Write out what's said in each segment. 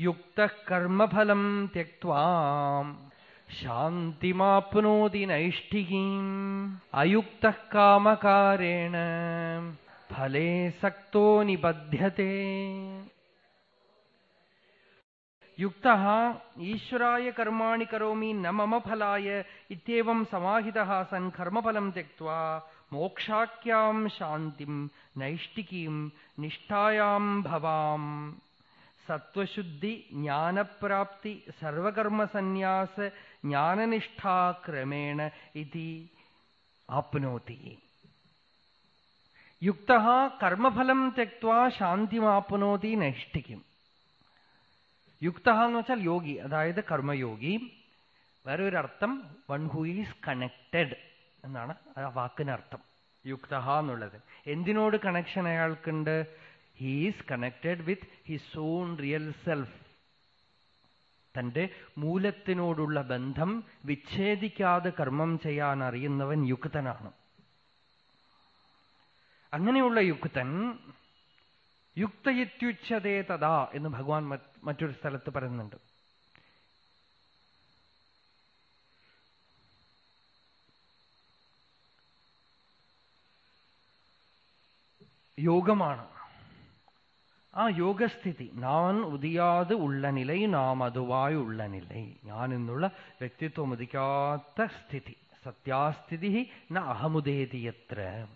युक्तः कर्मफलम् त्यक्त्वा शान्तिमाप्नोति नैष्ठिकीम्। अयुक्तः कामकारेण फले सक्तो निबध्यते। युक्तः ईश्वराय कर्माणि करोमि न मम फलाय इत्येवम् समाहितः सन् कर्मफलम् त्यक्त्वा मोक्षाख्याम् शान्तिम् नैष्टिकीम् निष्ठायाम् भवाम्। സത്വശുദ്ധി ജ്ഞാനപ്രാപ്തി സർവകർമ്മസന്യാസ ജ്ഞാനനിഷ്ഠാക്രമേണ ഇതി ആപ്നോതി. യുക്ത കർമ്മഫലം തെക്വാ ശാന്തിമാപ്നോതി നൈഷ്ഠിക്കും യുക്ത എന്ന് വെച്ചാൽ യോഗി അതായത് കർമ്മയോഗി. വേറെ അർത്ഥം വൺ ഹു ഈസ് കണക്റ്റഡ് എന്നാണ് ആ വാക്കിനർത്ഥം. യുക്ത എന്നുള്ളത്. എന്തിനോട് connection അയാൾക്കുണ്ട്? He's connected with his own real self തന്റെ മൂലത്തിനോടുള്ള ബന്ധം വിച്ഛേദിക്കാതെ കർമ്മം ചെയ്യാൻ അറിയുന്നവൻ യുക്തനാണ്. അങ്ങനെയുള്ള യുക്തൻ യുക്തയിത്യുച്ഛതേ തഥാ എന്ന് ഭഗവാൻ മറ്റൊരു സ്ഥലത്ത് പറയുന്നുണ്ട്. യോഗമാണ്. ആ യോഗസ്ഥിതി. നാൻ ഉദിയാതെ ഉള്ള നിലൈ നാം അതുവായി ഉള്ള നിലൈ. ഞാൻ എന്നുള്ള വ്യക്തിത്വം ഉദിക്കാത്ത സ്ഥിതി. സത്യാസ്ഥിതി ന അഹമുദേതിയത്ര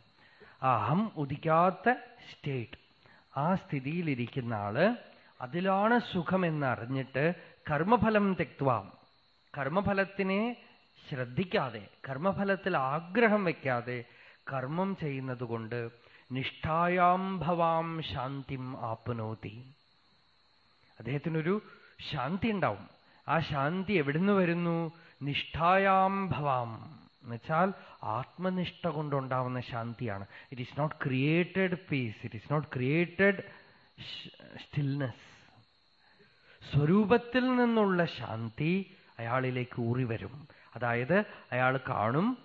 അഹം ഉദിക്കാത്ത സ്റ്റേറ്റ്. ആ സ്ഥിതിയിലിരിക്കുന്ന ആൾ അതിലാണ് സുഖം എന്നറിഞ്ഞിട്ട് കർമ്മഫലം തെക്വാം. കർമ്മഫലത്തിനെ ശ്രദ്ധിക്കാതെ കർമ്മഫലത്തിൽ ആഗ്രഹം വയ്ക്കാതെ കർമ്മം ചെയ്യുന്നത് കൊണ്ട് നിഷ്ഠായാം ഭവാം ശാന്തിം ആപ്നോതി. അദ്ദേഹത്തിനൊരു ശാന്തി ഉണ്ടാവും. ആ ശാന്തി എവിടുന്ന് വരുന്നു? നിഷ്ഠായാം ഭവാം. എന്നുവെച്ചാൽ ആത്മനിഷ്ഠ കൊണ്ടുണ്ടാവുന്ന ശാന്തിയാണ്. It is not created peace it is not created stillness സ്വരൂപത്തിൽ നിന്നുള്ള ശാന്തി അയാളിലേക്ക് ഊറി വരും അതായത് അയാൾ കാണും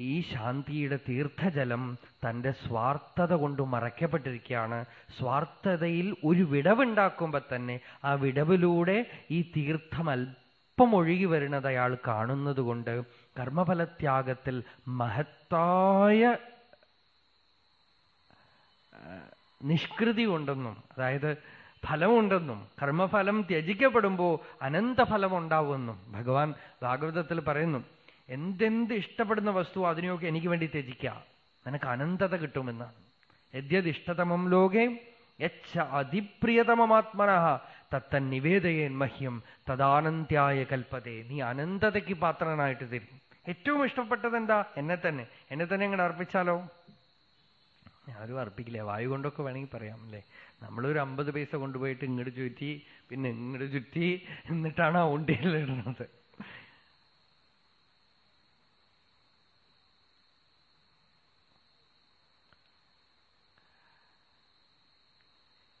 ഈ ശാന്തിയുടെ തീർത്ഥജലം തന്റെ സ്വാർത്ഥത കൊണ്ട് മറയ്ക്കപ്പെട്ടിരിക്കുകയാണ്. സ്വാർത്ഥതയിൽ ഒരു വിടവുണ്ടാക്കുമ്പോൾ തന്നെ ആ വിടവിലൂടെ ഈ തീർത്ഥം അല്പം ഒഴുകി വരുന്നത് അയാൾ കാണുന്നത് കൊണ്ട് കർമ്മഫലത്യാഗത്തിൽ മഹത്തായ നിഷ്കൃതി ഉണ്ടെന്നും അതായത് ഫലമുണ്ടെന്നും കർമ്മഫലം ത്യജിക്കപ്പെടുമ്പോൾ അനന്തഫലം ഉണ്ടാവുമെന്നും ഭഗവാൻ ഭാഗവതത്തിൽ പറയുന്നു. എന്തെന്ത് ഇഷ്ടപ്പെടുന്ന വസ്തു അതിനെയൊക്കെ എനിക്ക് വേണ്ടി ത്യജിക്കാം. നിനക്ക് അനന്തത കിട്ടുമെന്നാണ് യദ്യത് ഇഷ്ടതമം ലോകെ യച്ച അതിപ്രിയതമമാത്മന. തത്തൻ നിവേദയേൻ മഹ്യം തദാനന്ത്യായ കൽപ്പതേ. നീ അനന്തതയ്ക്ക് പാത്രനായിട്ട് തരും. ഏറ്റവും ഇഷ്ടപ്പെട്ടത് എന്താ? എന്നെ തന്നെ. എന്നെ തന്നെ ഇങ്ങോട്ട് അർപ്പിച്ചാലോ? ആരും അർപ്പിക്കില്ല. വായു കൊണ്ടൊക്കെ വേണമെങ്കിൽ പറയാം അല്ലേ? നമ്മളൊരു അമ്പത് പൈസ കൊണ്ടുപോയിട്ട് ഇങ്ങോട്ട് ചുറ്റി പിന്നെ ഇങ്ങോട്ട് ചുറ്റി എന്നിട്ടാണ് ആ ഉണ്ടിയിലിടുന്നത്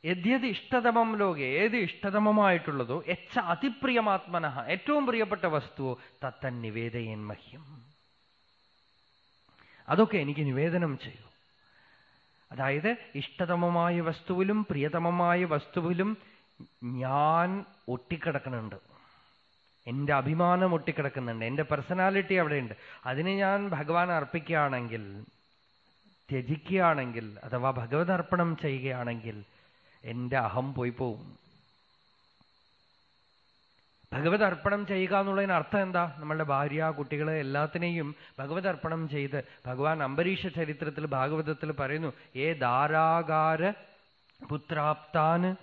യദ്യത് ഇഷ്ടതമം ലോകെ ഏത് ഇഷ്ടതമമായിട്ടുള്ളതോ എച്ച അതിപ്രിയമാത്മന ഏറ്റവും പ്രിയപ്പെട്ട വസ്തുവോ തത്തൻ നിവേദയൻ മഹ്യം. അതൊക്കെ എനിക്ക് നിവേദനം ചെയ്യൂ. അതായത് ഇഷ്ടതമമായ വസ്തുവിലും പ്രിയതമമായ വസ്തുവിലും ഞാൻ ഒട്ടിക്കിടക്കുന്നുണ്ട്. എന്റെ അഭിമാനം ഒട്ടിക്കിടക്കുന്നുണ്ട്. എന്റെ പേഴ്സണാലിറ്റി അവിടെയുണ്ട്. അതിനെ ഞാൻ ഭഗവാൻ അർപ്പിക്കുകയാണെങ്കിൽ ത്യജിക്കുകയാണെങ്കിൽ അഥവാ ഭഗവത് അർപ്പണം ചെയ്യുകയാണെങ്കിൽ എന്റെ അഹം പോയി പോവും. ഭഗവത് അർപ്പണം ചെയ്യുക എന്നുള്ളതിന് അർത്ഥം എന്താ? നമ്മളുടെ ഭാര്യ കുട്ടികളെ എല്ലാത്തിനെയും ഭഗവത് അർപ്പണം ചെയ്ത് ഭഗവാൻ അംബരീഷ ചരിത്രത്തിൽ ഭാഗവതത്തിൽ പറയുന്നു ഏ ധാരാകാര പുത്രാപ്താന്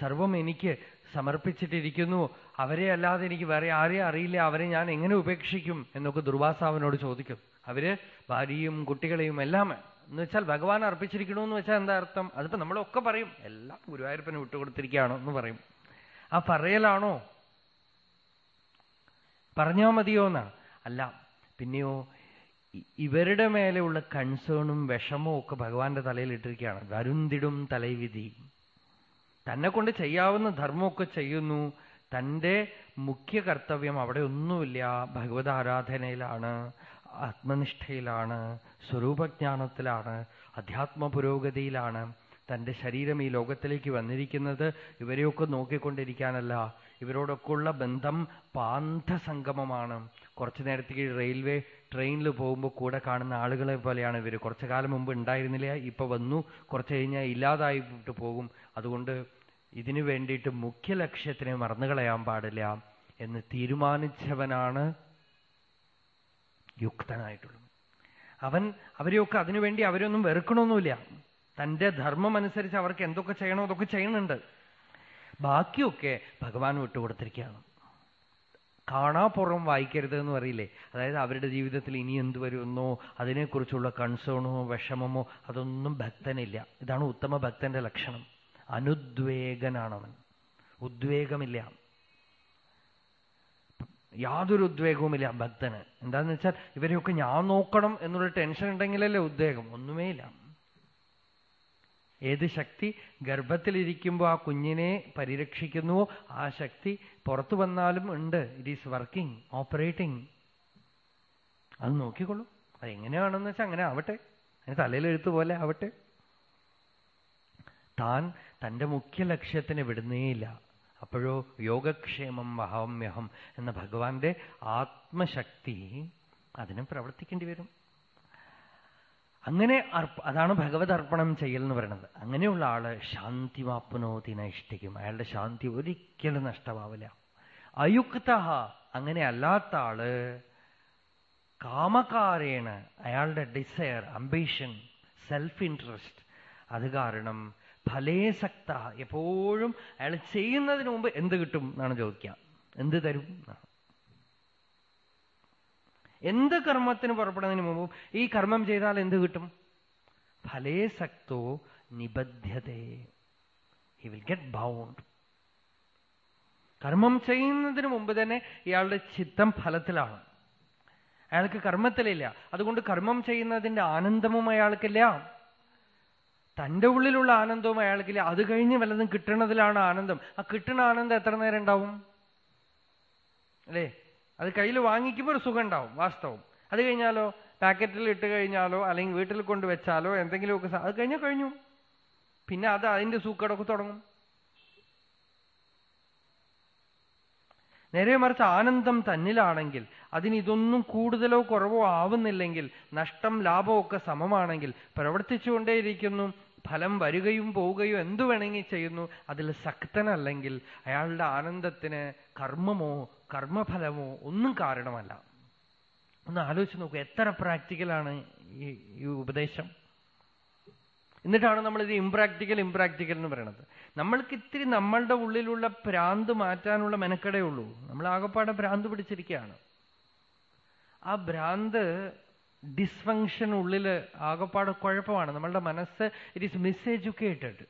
സർവം എനിക്ക് സമർപ്പിച്ചിട്ടിരിക്കുന്നു. അവരെ അല്ലാതെ എനിക്ക് വേറെ ആരെയും അറിയില്ല. അവരെ ഞാൻ എങ്ങനെ ഉപേക്ഷിക്കും? എന്നൊക്കെ ദുർവാസാവിനോട് ചോദിക്കും. അവർ ഭാര്യയും കുട്ടികളെയും എല്ലാം എന്ന് വെച്ചാൽ ഭഗവാൻ അർപ്പിച്ചിരിക്കണമെന്ന് വെച്ചാൽ എന്താ അർത്ഥം? അതിപ്പോ നമ്മളൊക്കെ പറയും എല്ലാം ഗുരുവായൂരപ്പന് വിട്ടുകൊടുത്തിരിക്കുകയാണോ എന്ന് പറയും. ആ പറയലാണോ? പറഞ്ഞാ മതിയോ എന്നാണ് അല്ല പിന്നെയോ ഇവരുടെ മേലെയുള്ള കൺസേണും വിഷമവും ഒക്കെ ഭഗവാന്റെ തലയിൽ ഇട്ടിരിക്കുകയാണ്. വരുന്തിടും തലൈവിധി. തന്നെ കൊണ്ട് ചെയ്യാവുന്ന ധർമ്മമൊക്കെ ചെയ്യുന്നു. തന്റെ മുഖ്യ കർത്തവ്യം അവിടെ ഒന്നുമില്ല. ഭഗവത് ആരാധനയിലാണ് ആത്മനിഷ്ഠയിലാണ് സ്വരൂപജ്ഞാനത്തിലാണ് അധ്യാത്മ പുരോഗതിയിലാണ് തന്റെ ശരീരം ഈ ലോകത്തിലേക്ക് വന്നിരിക്കുന്നത്. ഇവരെയൊക്കെ നോക്കിക്കൊണ്ടിരിക്കാനല്ല. ഇവരോടൊക്കെ ഉള്ള ബന്ധം പാന്തസംഗമമാണ് കുറച്ചു നേരത്തേക്ക് റെയിൽവേ ട്രെയിനിൽ പോകുമ്പോൾ കൂടെ കാണുന്ന ആളുകളെ പോലെയാണ് ഇവർ കുറച്ചു കാലം മുമ്പ് ഉണ്ടായിരുന്നില്ല ഇപ്പൊ വന്നു. കുറച്ചു കഴിഞ്ഞാൽ ഇല്ലാതായിട്ട് പോകും. അതുകൊണ്ട് ഇതിനു വേണ്ടിയിട്ട് മുഖ്യ ലക്ഷ്യത്തിനെ മറന്നുകളയാൻ പാടില്ല എന്ന് തീരുമാനിച്ചവനാണ് യുക്തനായിട്ടുള്ളത് അവൻ അവരെയൊക്കെ അതിനുവേണ്ടി അവരൊന്നും വെറുക്കണമൊന്നുമില്ല. തന്റെ ധർമ്മം അനുസരിച്ച് അവർക്ക് എന്തൊക്കെ ചെയ്യണോ അതൊക്കെ ചെയ്യുന്നുണ്ട്. ബാക്കിയൊക്കെ ഭഗവാൻ വിട്ടുകൊടുത്തിരിക്കുകയാണ്. കാണാപ്പുറം വായിക്കരുത് എന്ന് പറയില്ലേ? അതായത് അവരുടെ ജീവിതത്തിൽ ഇനി എന്ത് വരുമെന്നോ അതിനെക്കുറിച്ചുള്ള കൺസേണോ വിഷമമോ അതൊന്നും ഭക്തനില്ല. ഇതാണ് ഉത്തമ ഭക്തന്റെ ലക്ഷണം. അനുദ്വേഗനാണവൻ. ഉദ്വേഗമില്ല. യാതൊരു ഉദ്വേഗവുമില്ല ഭക്തന്. എന്താന്ന് വെച്ചാൽ ഇവരെയൊക്കെ ഞാൻ നോക്കണം എന്നുള്ള ടെൻഷൻ ഉണ്ടെങ്കിലല്ലേ ഉദ്വേഗം? ഒന്നുമേയില്ല. ഏത് ശക്തി ഗർഭത്തിലിരിക്കുമ്പോൾ ആ കുഞ്ഞിനെ പരിരക്ഷിക്കുന്നുവോ ആ ശക്തി പുറത്തു വന്നാലും ഉണ്ട്. ഇറ്റ് ഈസ് വർക്കിംഗ് ഓപ്പറേറ്റിംഗ് അത് നോക്കിക്കൊള്ളൂ. അതെങ്ങനെയാണെന്ന് വെച്ചാൽ അങ്ങനെ ആവട്ടെ. അതിന് തലയിലെഴുത്ത് പോലെ ആവട്ടെ. താൻ തന്റെ മുഖ്യ ലക്ഷ്യത്തിന് വിടുന്നേയില്ല. അപ്പോഴോ യോഗക്ഷേമം വഹാമ്യഹം എന്ന ഭഗവാന്റെ ആത്മശക്തി അതിനും പ്രവർത്തിക്കേണ്ടി വരും. അങ്ങനെ അതാണ് ഭഗവത് അർപ്പണം ചെയ്യൽ എന്ന് പറയുന്നത് അങ്ങനെയുള്ള ആൾ ശാന്തി വാപ്പനോതി നൈഷ്ഠിക്കും. അയാളുടെ ശാന്തി ഒരിക്കലും നഷ്ടമാവില്ല. അയുക്ത അങ്ങനെ അല്ലാത്ത ആൾ കാമകാരേണ. അയാളുടെ ഡിസയർ അംബീഷൻ സെൽഫ് ഇൻട്രസ്റ്റ് അത് കാരണം ഫലേസക്ത. എപ്പോഴും അയാൾ ചെയ്യുന്നതിന് മുമ്പ് എന്ത് കിട്ടും എന്നാണ് ചോദിക്കുക. എന്ത് തരും? എന്ത് കർമ്മത്തിന് പുറപ്പെടുന്നതിന് മുമ്പും ഈ കർമ്മം ചെയ്താൽ എന്ത് കിട്ടും? ഫലേസക്തോ നിബദ്ധ്യതേ ഹി വിൽ ഗെറ്റ് ബൗണ്ട് കർമ്മം ചെയ്യുന്നതിന് മുമ്പ് തന്നെ ഇയാളുടെ ചിത്തം ഫലത്തിലാണ്. അയാൾക്ക് കർമ്മത്തിലില്ല. അതുകൊണ്ട് കർമ്മം ചെയ്യുന്നതിന്റെ ആനന്ദവും അയാൾക്കില്ല. തന്റെ ഉള്ളിലുള്ള ആനന്ദവും അയാൾക്കില്ല അത് കഴിഞ്ഞ് വല്ലതും കിട്ടണതിലാണ് ആനന്ദം. ആ കിട്ടണ ആനന്ദം എത്ര നേരം ഉണ്ടാവും? അല്ലേ? അത് കയ്യിൽ വാങ്ങിക്കുമ്പോൾ ഒരു സുഖം ഉണ്ടാവും വാസ്തവം. അത് കഴിഞ്ഞാലോ പാക്കറ്റിൽ ഇട്ട് കഴിഞ്ഞാലോ അല്ലെങ്കിൽ വീട്ടിൽ കൊണ്ട് വെച്ചാലോ എന്തെങ്കിലുമൊക്കെ അത് കഴിഞ്ഞാൽ കഴിഞ്ഞു. പിന്നെ അത് അതിന്റെ സൂക്കടൊക്കെ തുടങ്ങും. നേരെ മറിച്ച് ആനന്ദം തന്നിലാണെങ്കിൽ അതിന് ഇതൊന്നും കൂടുതലോ കുറവോ ആവുന്നില്ലെങ്കിൽ നഷ്ടം ലാഭമൊക്കെ സമമാണെങ്കിൽ പ്രവർത്തിച്ചുകൊണ്ടേയിരിക്കുന്നു. ഫലം വരികയും പോവുകയും എന്തു വേണമെങ്കിൽ ചെയ്യുന്നു അതിൽ ശക്തനല്ലെങ്കിൽ അയാളുടെ ആനന്ദത്തിന് കർമ്മമോ കർമ്മഫലമോ ഒന്നും കാരണമല്ല. ഒന്ന് ആലോചിച്ച് നോക്കൂ എത്ര പ്രാക്ടിക്കലാണ് ഈ ഈ ഉപദേശം? എന്നിട്ടാണ് നമ്മൾ ഇത് ഇംപ്രാക്ടിക്കൽ ഇംപ്രാക്ടിക്കൽ എന്ന് പറയുന്നത് നമ്മൾക്ക് ഇത്തിരി നമ്മളുടെ ഉള്ളിലുള്ള പ്രാന്ത് മാറ്റാനുള്ള മെനക്കടേ ഉള്ളൂ. നമ്മൾ ആകപ്പാടെ ഭ്രാന്ത് പിടിച്ചിരിക്കുകയാണ്. ആ ഭ്രാന്ത് ഡിസ്ഫങ്ഷൻ ഉള്ളിൽ ആകപ്പാട് കുഴപ്പമാണ്. നമ്മളുടെ മനസ്സ് ഇറ്റ് ഈസ് മിസ്എഡ്യൂക്കേറ്റഡ്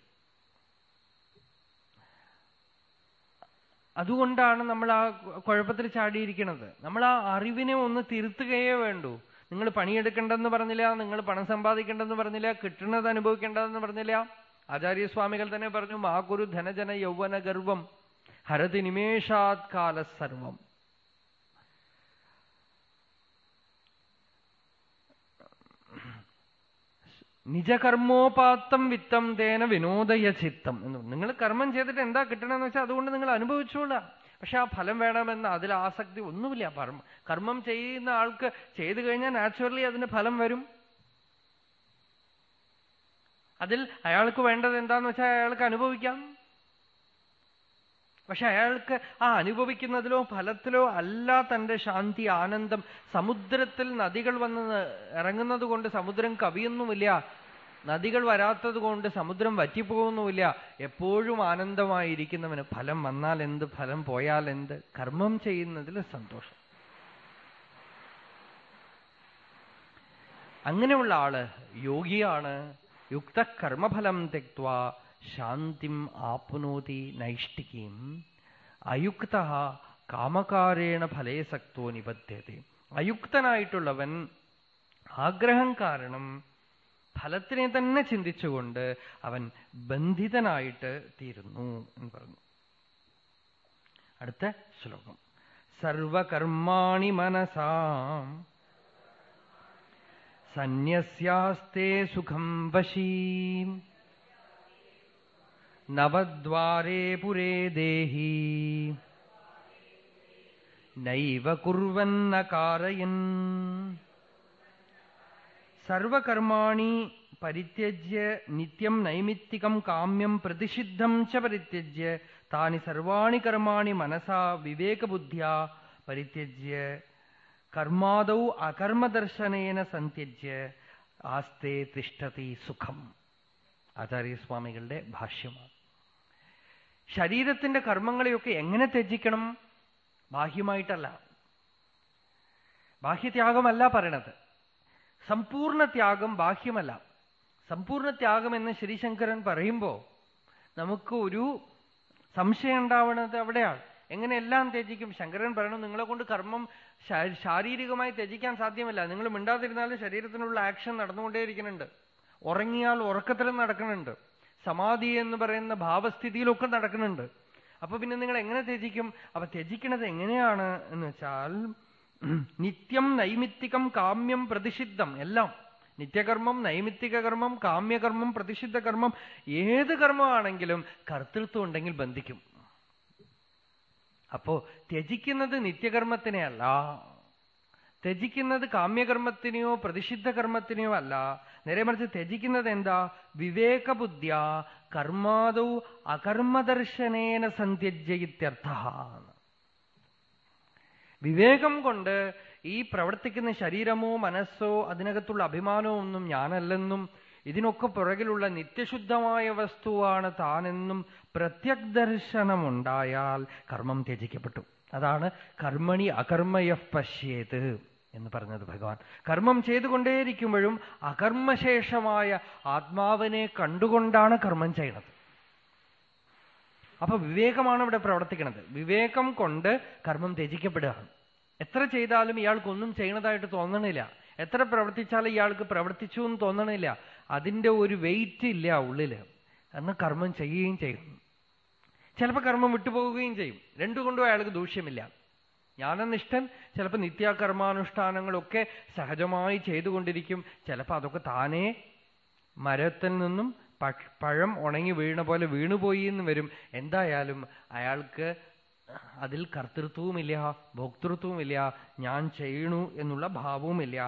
അതുകൊണ്ടാണ് നമ്മൾ ആ കുഴപ്പത്തിൽ ചാടിയിരിക്കുന്നത്. നമ്മൾ ആ അറിവിനെ ഒന്ന് തിരുത്തുകയേ വേണ്ടൂ. നിങ്ങൾ പണിയെടുക്കേണ്ടെന്ന് പറഞ്ഞില്ല നിങ്ങൾ പണം സമ്പാദിക്കേണ്ടെന്ന് പറഞ്ഞില്ല കിട്ടുന്നത് അനുഭവിക്കേണ്ടതെന്ന് പറഞ്ഞില്ല. ആചാര്യസ്വാമികൾ തന്നെ പറഞ്ഞു മാകുരു ധനജന യൗവന ഗർവം ഹരതി നിമേഷാത് കാല നിജകർമ്മോപാത്തം വിത്തം തേന വിനോദയ ചിത്തം എന്ന് നിങ്ങൾ കർമ്മം ചെയ്തിട്ട് എന്താ കിട്ടണമെന്ന് വെച്ചാൽ അതുകൊണ്ട് നിങ്ങൾ അനുഭവിച്ചോളാം. പക്ഷെ ആ ഫലം വേണമെന്ന് അതിൽ ആസക്തി ഒന്നുമില്ല. കർമ്മം ചെയ്യുന്ന ആൾക്ക് ചെയ്തു കഴിഞ്ഞാൽ നാച്ചുറലി അതിന് ഫലം വരും. അതിൽ അയാൾക്ക് വേണ്ടത് എന്താന്ന് വെച്ചാൽ അയാൾക്ക് അനുഭവിക്കാം. പക്ഷെ അയാൾക്ക് ആ അനുഭവിക്കുന്നതിലോ ഫലത്തിലോ അല്ല തന്റെ ശാന്തി ആനന്ദം. സമുദ്രത്തിൽ നദികൾ വന്ന് ഇറങ്ങുന്നത് കൊണ്ട് സമുദ്രം കവിയൊന്നുമില്ല. നദികൾ വരാത്തത് കൊണ്ട് സമുദ്രം വറ്റിപ്പോകുന്നുമില്ല. എപ്പോഴും ആനന്ദമായിരിക്കുന്നവന് ഫലം വന്നാൽ എന്ത് ഫലം പോയാൽ എന്ത്? കർമ്മം ചെയ്യുന്നതിൽ സന്തോഷം. അങ്ങനെയുള്ള ആൾ യോഗിയാണ്. യുക്ത കർമ്മഫലം തെക്വ ശാന്തിം ആപ്നോതി നൈഷ്ഠികീം അയുക്ത കാമകാരേണ ഫലേസക്തോ നിബദ്ധ്യത അയുക്തനായിട്ടുള്ളവൻ ആഗ്രഹം കാരണം ഫലത്തിനെ തന്നെ ചിന്തിച്ചുകൊണ്ട് അവൻ ബന്ധിതനായിട്ട് തീരുന്നു എന്ന് പറഞ്ഞു. അടുത്ത ശ്ലോകം. സർവകർമാണി മനസാം സന്യസ്യാസ്തേ സുഖം വശീം നവദ്വാരേ പുരേ ദേഹി. നൈവ കുറവെന്ന കാരയൻ സർവകർമാണി പരിത്യജ്യ നിത്യം നൈമിത്തികം കാമ്യം പ്രതിഷിദ്ധം ച പരിത്യജ്യ. താനി സർവാണി കർമാണി മനസാ വിവേകബുദ്ധ്യാ. പരിത്യജ്യ കർമാദൗ അകർമ്മദർശനേന സന്ത്യജ്യ. ആസ്തേ തിഷ്ടതി സുഖം. ആചാര്യസ്വാമികളുടെ ഭാഷ്യമാണ്. ശരീരത്തിന്റെ കർമ്മങ്ങളെയൊക്കെ എങ്ങനെ ത്യജിക്കണം? ബാഹ്യമായിട്ടല്ല. ബാഹ്യത്യാഗമല്ല പറയണത്. സമ്പൂർണ ത്യാഗം ബാഹ്യമല്ല. സമ്പൂർണ ത്യാഗം എന്ന് ശ്രീശങ്കരൻ പറയുമ്പോ നമുക്ക് ഒരു സംശയം ഉണ്ടാവുന്നത് അവിടെയാണ്. എങ്ങനെ എല്ലാം ത്യജിക്കും? ശങ്കരൻ പറയണം നിങ്ങളെ കൊണ്ട് കർമ്മം ശാരീരികമായി ത്യജിക്കാൻ സാധ്യമല്ല. നിങ്ങൾ മിണ്ടാതിരുന്നാലും ശരീരത്തിനുള്ള ആക്ഷൻ നടന്നുകൊണ്ടേയിരിക്കുന്നുണ്ട്. ഉറങ്ങിയാൽ ഉറക്കത്തിലും നടക്കുന്നുണ്ട്. സമാധി എന്ന് പറയുന്ന ഭാവസ്ഥിതിയിലൊക്കെ നടക്കുന്നുണ്ട്. അപ്പൊ പിന്നെ നിങ്ങൾ എങ്ങനെ ത്യജിക്കും? അപ്പൊ ത്യജിക്കണത് എങ്ങനെയാണ് എന്ന് വെച്ചാൽ നിത്യം നൈമിത്തികം കാമ്യം പ്രതിഷിദ്ധം എല്ലാം. നിത്യകർമ്മം നൈമിത്തിക കർമ്മം കാമ്യകർമ്മം പ്രതിഷിദ്ധ കർമ്മം ഏത് കർമ്മമാണെങ്കിലും കർത്തൃത്വം ഉണ്ടെങ്കിൽ ബന്ധിക്കും. അപ്പോ ത്യജിക്കുന്നത് നിത്യകർമ്മത്തിനെയല്ല. ത്യജിക്കുന്നത് കാമ്യകർമ്മത്തിനെയോ പ്രതിഷിദ്ധ കർമ്മത്തിനെയോ അല്ല. നേരെ മറിച്ച് ത്യജിക്കുന്നത് എന്താ? വിവേകബുദ്ധ്യ കർമാദൗ അകർമ്മദർശനേന സന്ധ്യജയിത്യർത്ഥ വിവേകം കൊണ്ട് ഈ പ്രവർത്തിക്കുന്ന ശരീരമോ മനസ്സോ അതിനകത്തുള്ള അഭിമാനമോ ഒന്നും ഞാനല്ലെന്നും ഇതിനൊക്കെ പുറകിലുള്ള നിത്യശുദ്ധമായ വസ്തുവാണ് താനെന്നും പ്രത്യഗ്ദർശനമുണ്ടായാൽ കർമ്മം ത്യജിക്കപ്പെട്ടു. അതാണ് കർമ്മണി അകർമ്മയ പശ്യേത്. എന്ന് പറഞ്ഞത് ഭഗവാൻ. കർമ്മം ചെയ്തുകൊണ്ടേയിരിക്കുമ്പോഴും അകർമ്മശേഷമായ ആത്മാവിനെ കണ്ടുകൊണ്ടാണ് കർമ്മം ചെയ്യണത്. അപ്പൊ വിവേകമാണ് ഇവിടെ പ്രവർത്തിക്കുന്നത് വിവേകം കൊണ്ട് കർമ്മം ത്യജിക്കപ്പെടുകയാണ്. എത്ര ചെയ്താലും ഇയാൾക്കൊന്നും ചെയ്യണതായിട്ട് തോന്നണില്ല. എത്ര പ്രവർത്തിച്ചാലും ഇയാൾക്ക് പ്രവർത്തിച്ചു എന്ന് തോന്നണില്ല. അതിന്റെ ഒരു വെയിറ്റ് ഇല്ല ഉള്ളിൽ. അന്ന് കർമ്മം ചെയ്യുകയും ചെയ്യും. ചിലപ്പോൾ കർമ്മം വിട്ടുപോകുകയും ചെയ്യും. രണ്ടുകൊണ്ടും അയാൾക്ക് ദൂഷ്യമില്ല. ജ്ഞാനനിഷ്ഠൻ ചിലപ്പോൾ നിത്യാകർമാനുഷ്ഠാനങ്ങളൊക്കെ സഹജമായി ചെയ്തുകൊണ്ടിരിക്കും. ചിലപ്പോൾ അതൊക്കെ താനേ മരത്തിൽ നിന്നും പഴം ഉണങ്ങി വീണ പോലെ വീണുപോയി എന്ന് വരും. എന്തായാലും അയാൾക്ക് അതിൽ കർത്തൃത്വവുമില്ല ഭോക്തൃത്വവുമില്ല ഞാൻ ചെയ്യണു എന്നുള്ള ഭാവവുമില്ല.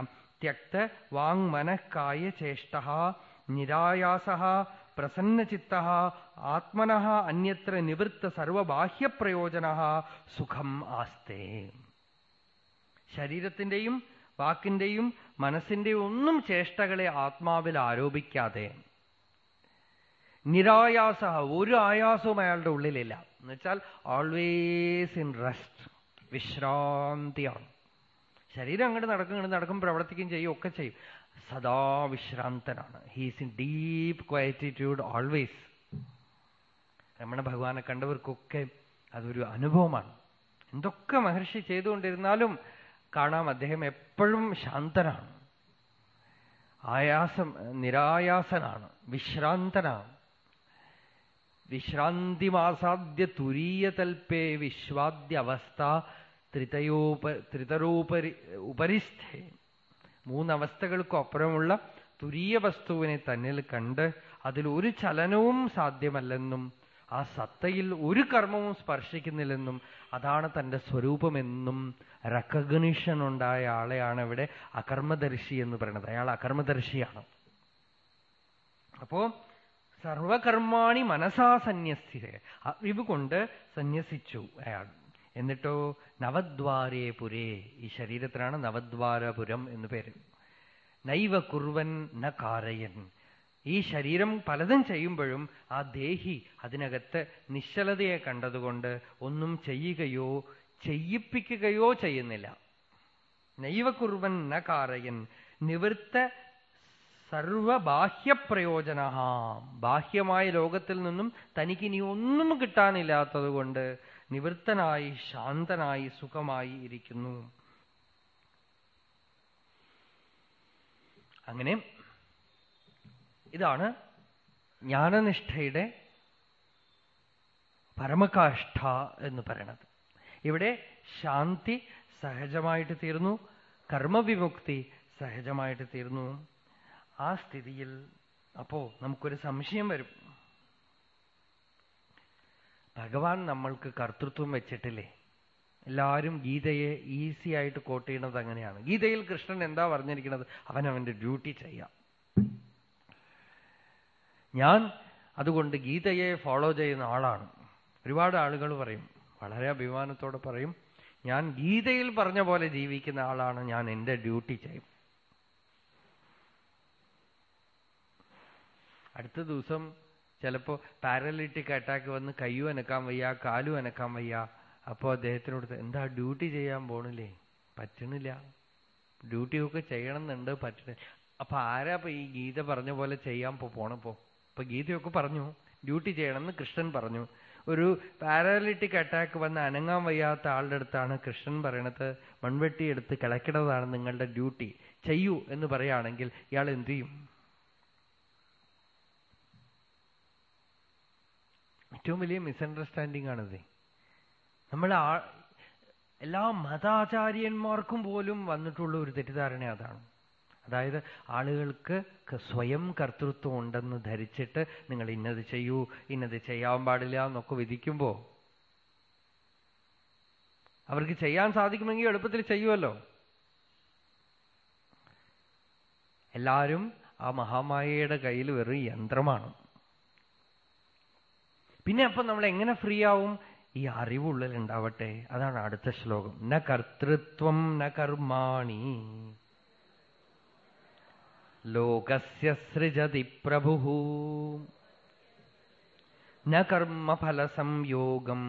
വാങ് മനഃക്കായ ചേഷ്ട നിരായാസ പ്രസന്നചിത്ത ആത്മന അന്യത്ര നിവൃത്ത സർവബാഹ്യപ്രയോജന സുഖം ആസ്തേ. ശരീരത്തിന്റെയും വാക്കിന്റെയും മനസ്സിന്റെയും ഒന്നും ചേഷ്ടകളെ ആത്മാവിൽ ആരോപിക്കാതെ. നിരായാസ ഒരു ആയാസവും അയാളുടെ ഉള്ളിലില്ല. എന്നുവെച്ചാൽ ഓൾവേസ് ഇൻ റെസ്റ്റ് വിശ്രാന്തിയാണ്. ശരീരം അങ്ങോട്ട് നടക്കും ഇങ്ങോട്ട് നടക്കും പ്രവർത്തിക്കുകയും ചെയ്യും ഒക്കെ ചെയ്യും. സദാ വിശ്രാന്തനാണ് he's in deep quietitude always Ramana ഭഗവാനെ കണ്ടവർക്കൊക്കെ അതൊരു അനുഭവമാണ്. എന്തൊക്കെ മഹർഷി ചെയ്തുകൊണ്ടിരുന്നാലും കാണാം അദ്ദേഹം എപ്പോഴും ശാന്തനാണ്. ആയാസം നിരായാസനാണ്. വിശ്രാന്തനാണ്. വിശ്രാന്തിമാസാദ്യ തുരീയതൽപ്പേ വിശ്വാദ്യ അവസ്ഥ ത്രിതയോപ ത്രിതരോപരി ഉപരിസ്ഥേ. മൂന്നവസ്ഥകൾക്കും അപ്പുറമുള്ള തുരീയ വസ്തുവിനെ തന്നിൽ കണ്ട് അതിൽ ഒരു ചലനവും സാധ്യമല്ലെന്നും ആ സത്തയിൽ ഒരു കർമ്മവും സ്പർശിക്കുന്നില്ലെന്നും അതാണ് തന്റെ സ്വരൂപമെന്നും റെക്കഗ്നിഷൻ ഉണ്ടായ ആളെയാണ് ഇവിടെ അകർമ്മദർശി എന്ന് പറയുന്നത്. അയാൾ അകർമ്മദർശിയാണ്. അപ്പോ സർവകർമാണി മനസാ അറിവ് കൊണ്ട് സന്യസിച്ചു അയാൾ. എന്നിട്ടോ നവദ്വാരേ പുരേ ഈ ശരീരത്തിനാണ് നവദ്വാരപുരം എന്ന് പേര്. നൈവ കുർവൻ ന കാരയൻ. ഈ ശരീരം പലതും ചെയ്യുമ്പോഴും ആ ദേഹി അതിനകത്ത് നിശ്ചലതയെ കണ്ടതുകൊണ്ട് ഒന്നും ചെയ്യുകയോ ചെയ്യിപ്പിക്കുകയോ ചെയ്യുന്നില്ല. നൈവ കുർവൻ ന കാരയൻ. നിവൃത്ത സർവബാഹ്യപ്രയോജന ബാഹ്യമായ ലോകത്തിൽ നിന്നും തനിക്കിനി ഒന്നും കിട്ടാനില്ലാത്തത് കൊണ്ട് നിവൃത്തനായി ശാന്തനായി സുഖമായി ഇരിക്കുന്നു. അങ്ങനെ ഇതാണ് ജ്ഞാനനിഷ്ഠയുടെ പരമകാഷ്ഠ എന്ന് പറയണത് ഇവിടെ ശാന്തി സഹജമായിട്ട് തീർന്നു കർമ്മവിമുക്തി സഹജമായിട്ട് തീർന്നു ആ സ്ഥിതിയിൽ അപ്പോ നമുക്കൊരു സംശയം വരും. ഭഗവാൻ നമ്മൾക്ക് കർത്തൃത്വം വെച്ചിട്ടില്ലേ? എല്ലാവരും ഗീതയെ ഈസി ആയിട്ട് കോട്ട് ചെയ്യണത് അങ്ങനെയാണ്. ഗീതയിൽ കൃഷ്ണൻ എന്താ പറഞ്ഞിരിക്കുന്നത്? അവൻ അവന്റെ ഡ്യൂട്ടി ചെയ്യാം. ഞാൻ അതുകൊണ്ട് ഗീതയെ ഫോളോ ചെയ്യുന്ന ആളാണ്. ഒരുപാട് ആളുകൾ പറയും വളരെ അഭിമാനത്തോടെ പറയും ഞാൻ ഗീതയിൽ പറഞ്ഞ പോലെ ജീവിക്കുന്ന ആളാണ് ഞാൻ എന്റെ ഡ്യൂട്ടി ചെയ്യും. അടുത്ത ദിവസം ചിലപ്പോ പാരലിറ്റിക് അറ്റാക്ക് വന്ന് കയ്യും അനക്കാൻ വയ്യ കാലും അനക്കാൻ വയ്യ. അപ്പോ അദ്ദേഹത്തിനോട് എന്താ ഡ്യൂട്ടി ചെയ്യാൻ പോണില്ലേ? പറ്റണില്ല. ഡ്യൂട്ടിയൊക്കെ ചെയ്യണം എന്നുണ്ട് പറ്റണില്ല അപ്പൊ ആരാ ഈ ഗീത പറഞ്ഞ പോലെ ചെയ്യാൻ പോണപ്പോ ഇപ്പൊ ഗീതയൊക്കെ പറഞ്ഞു. ഡ്യൂട്ടി ചെയ്യണമെന്ന് കൃഷ്ണൻ പറഞ്ഞു. ഒരു പാരാലിറ്റിക് അറ്റാക്ക് വന്ന് അനങ്ങാൻ വയ്യാത്ത ആളുടെ അടുത്താണ് കൃഷ്ണൻ പറയണത്. മൺവെട്ടി എടുത്ത് കിളയ്ക്കണതാണ് നിങ്ങളുടെ ഡ്യൂട്ടി ചെയ്യൂ എന്ന് പറയുകയാണെങ്കിൽ ഇയാൾ എന്തു ചെയ്യും? ഏറ്റവും വലിയ മിസ്അണ്ടർസ്റ്റാൻഡിംഗ് ആണത്. നമ്മൾ എല്ലാ മതാചാര്യന്മാർക്കും പോലും വന്നിട്ടുള്ള ഒരു തെറ്റിദ്ധാരണ അതാണ്. അതായത് ആളുകൾക്ക് സ്വയം കർത്തൃത്വം ഉണ്ടെന്ന് ധരിച്ചിട്ട് നിങ്ങൾ ഇന്നത് ചെയ്യൂ ഇന്നത് ചെയ്യാൻ പാടില്ല എന്നൊക്കെ വിധിക്കുമ്പോ അവർക്ക് ചെയ്യാൻ സാധിക്കുമെങ്കിൽ എളുപ്പത്തിൽ ചെയ്യുമല്ലോ എല്ലാവരും ആ മഹാമായയുടെ കയ്യിൽ വെറും യന്ത്രമാണ്. പിന്നെ അപ്പൊ നമ്മൾ എങ്ങനെ ഫ്രീ ആവും? ഈ അറിവുള്ളിൽ ഉണ്ടാവട്ടെ. അതാണ് അടുത്ത ശ്ലോകം. ന കർത്തൃത്വം ന കർമാണി. ലോകസ്യ സൃജതി പ്രഭു. ന കർമ്മഫലസംയോഗം.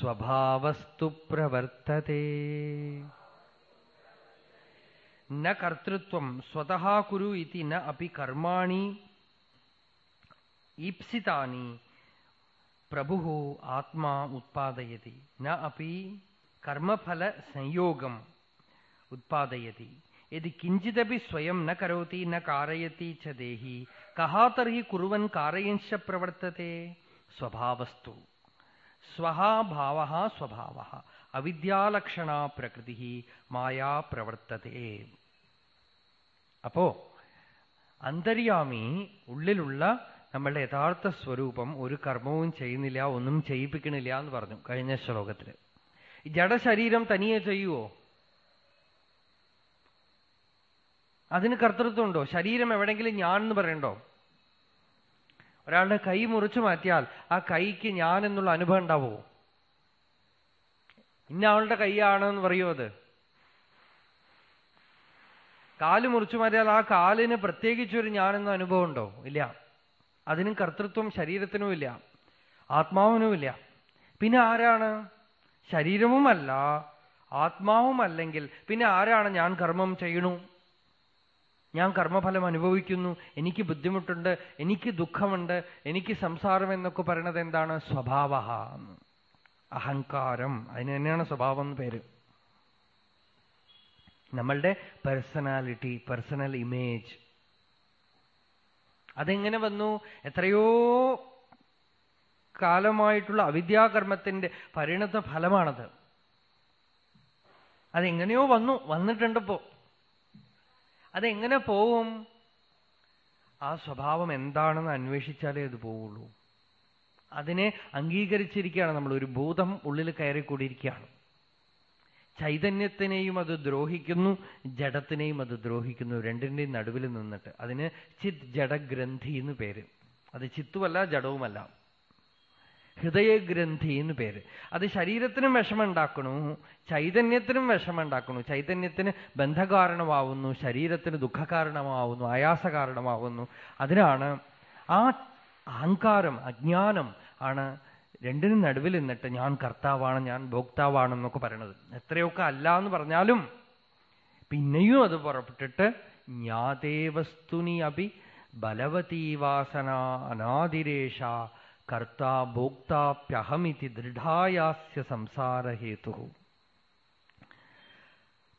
സ്വഭാവസ്തു പ്രവർത്തത്തെ ന കർത്തൃത്വം സ്വതഃ കുരു ഇതി ന കർമാണി. ഈപ്സിതാനി പ്രഭു ആത്മാ ഉത്പാദയതി. ന അപ്പി കർമ്മഫല സംയോഗം ഉത്പാദയതി. യദി കിഞ്ചിദപി സ്വയം ന കരോതി ന കാരയതി ച ദേഹി. കഹാ തർഹി കുറുവൻ കാരയൻശ പ്രവർത്തത്തെ സ്വഭാവസ്തു. സ്വഭാവ സ്വഭാവ അവിദ്യാലക്ഷണ പ്രകൃതി മായാ പ്രവർത്തത്തെ അപ്പോ അന്തര്യാമി ഉള്ളിലുള്ള നമ്മളുടെ യഥാർത്ഥ സ്വരൂപം ഒരു കർമ്മവും ചെയ്യുന്നില്ല ഒന്നും ചെയ്യിപ്പിക്കണില്ല എന്ന് പറഞ്ഞു കഴിഞ്ഞ ശ്ലോകത്തിൽ ജഡശരീരം തനിയെ ചെയ്യുവോ? അതിന് കർത്തൃത്വം ഉണ്ടോ ശരീരം എവിടെങ്കിലും ഞാൻ എന്ന് പറയണ്ടോ? ഒരാളുടെ കൈ മുറിച്ചു മാറ്റിയാൽ ആ കൈക്ക് ഞാൻ എന്നുള്ള അനുഭവം ഉണ്ടാവുമോ ഇന്ന ആളുടെ കൈയാണെന്ന് പറയുമോ അത്? കാൽ മുറിച്ചു മാറ്റിയാൽ ആ കാലിന് പ്രത്യേകിച്ചൊരു ഞാനെന്ന അനുഭവം ഉണ്ടോ? ഇല്ല. അതിനും കർത്തൃത്വം ശരീരത്തിനും ഇല്ല ആത്മാവിനുമില്ല. പിന്നെ ആരാണ്? ശരീരവുമല്ല ആത്മാവുമല്ലെങ്കിൽ പിന്നെ ആരാണ് ഞാൻ കർമ്മം ചെയ്യണു? ഞാൻ കർമ്മഫലം അനുഭവിക്കുന്നു എനിക്ക് ബുദ്ധിമുട്ടുണ്ട് എനിക്ക് ദുഃഖമുണ്ട് എനിക്ക് സംസാരം എന്നൊക്കെ പറയണത് എന്താണ്? സ്വഭാവ അഹങ്കാരം അതിന് തന്നെയാണ് സ്വഭാവം എന്ന് പേര്. നമ്മളുടെ പേഴ്സണാലിറ്റി പേഴ്സണൽ ഇമേജ് അതെങ്ങനെ വന്നു? എത്രയോ കാലമായിട്ടുള്ള അവിദ്യാകർമ്മത്തിന്റെ പരിണത ഫലമാണത്. അതെങ്ങനെയോ വന്നു വന്നിട്ടുണ്ടപ്പോ. അതെങ്ങനെ പോവും? ആ സ്വഭാവം എന്താണെന്ന് അന്വേഷിച്ചാലേ അത് പോവുള്ളൂ. അതിനെ അംഗീകരിച്ചിരിക്കുകയാണ് നമ്മൾ ഒരു ഭൂതം ഉള്ളിൽ കയറിക്കൂടിയിരിക്കുകയാണ്. ചൈതന്യത്തിനെയും അത് ദ്രോഹിക്കുന്നു ജഡത്തിനെയും അത് ദ്രോഹിക്കുന്നു രണ്ടിന്റെയും നടുവിൽ നിന്നിട്ട്. അതിന് ചിത് ജഡഗ്രന്ഥി എന്ന് പേര്. അത് ചിത്തുമല്ല ജഡവുമല്ല. ഹൃദയഗ്രന്ഥി എന്ന് പേര്. അത് ശരീരത്തിനും വിഷമുണ്ടാക്കണു ചൈതന്യത്തിനും വിഷമുണ്ടാക്കണു ചൈതന്യത്തിന് ബന്ധകാരണമാവുന്നു ശരീരത്തിന് ദുഃഖകാരണമാവുന്നു ആയാസകാരണമാവുന്നു. അതിനാണ് ആ അഹങ്കാരം അജ്ഞാനം ആണ് രണ്ടിനും നടുവിൽ നിന്നിട്ട് ഞാൻ കർത്താവാണ് ഞാൻ ഭോക്താവാണ് എന്നൊക്കെ പറയണത്. എത്രയൊക്കെ അല്ല എന്ന് പറഞ്ഞാലും പിന്നെയും അത് പുറപ്പെട്ടിട്ട് ജ്ഞാതേവസ്തുനി അപി അനാതിരേഷ വാസന അനാദിരേഷ കർത്താ ഭോക്താപ്യഹമിതി ദൃഢായാസ്യ സംസാരഹേതു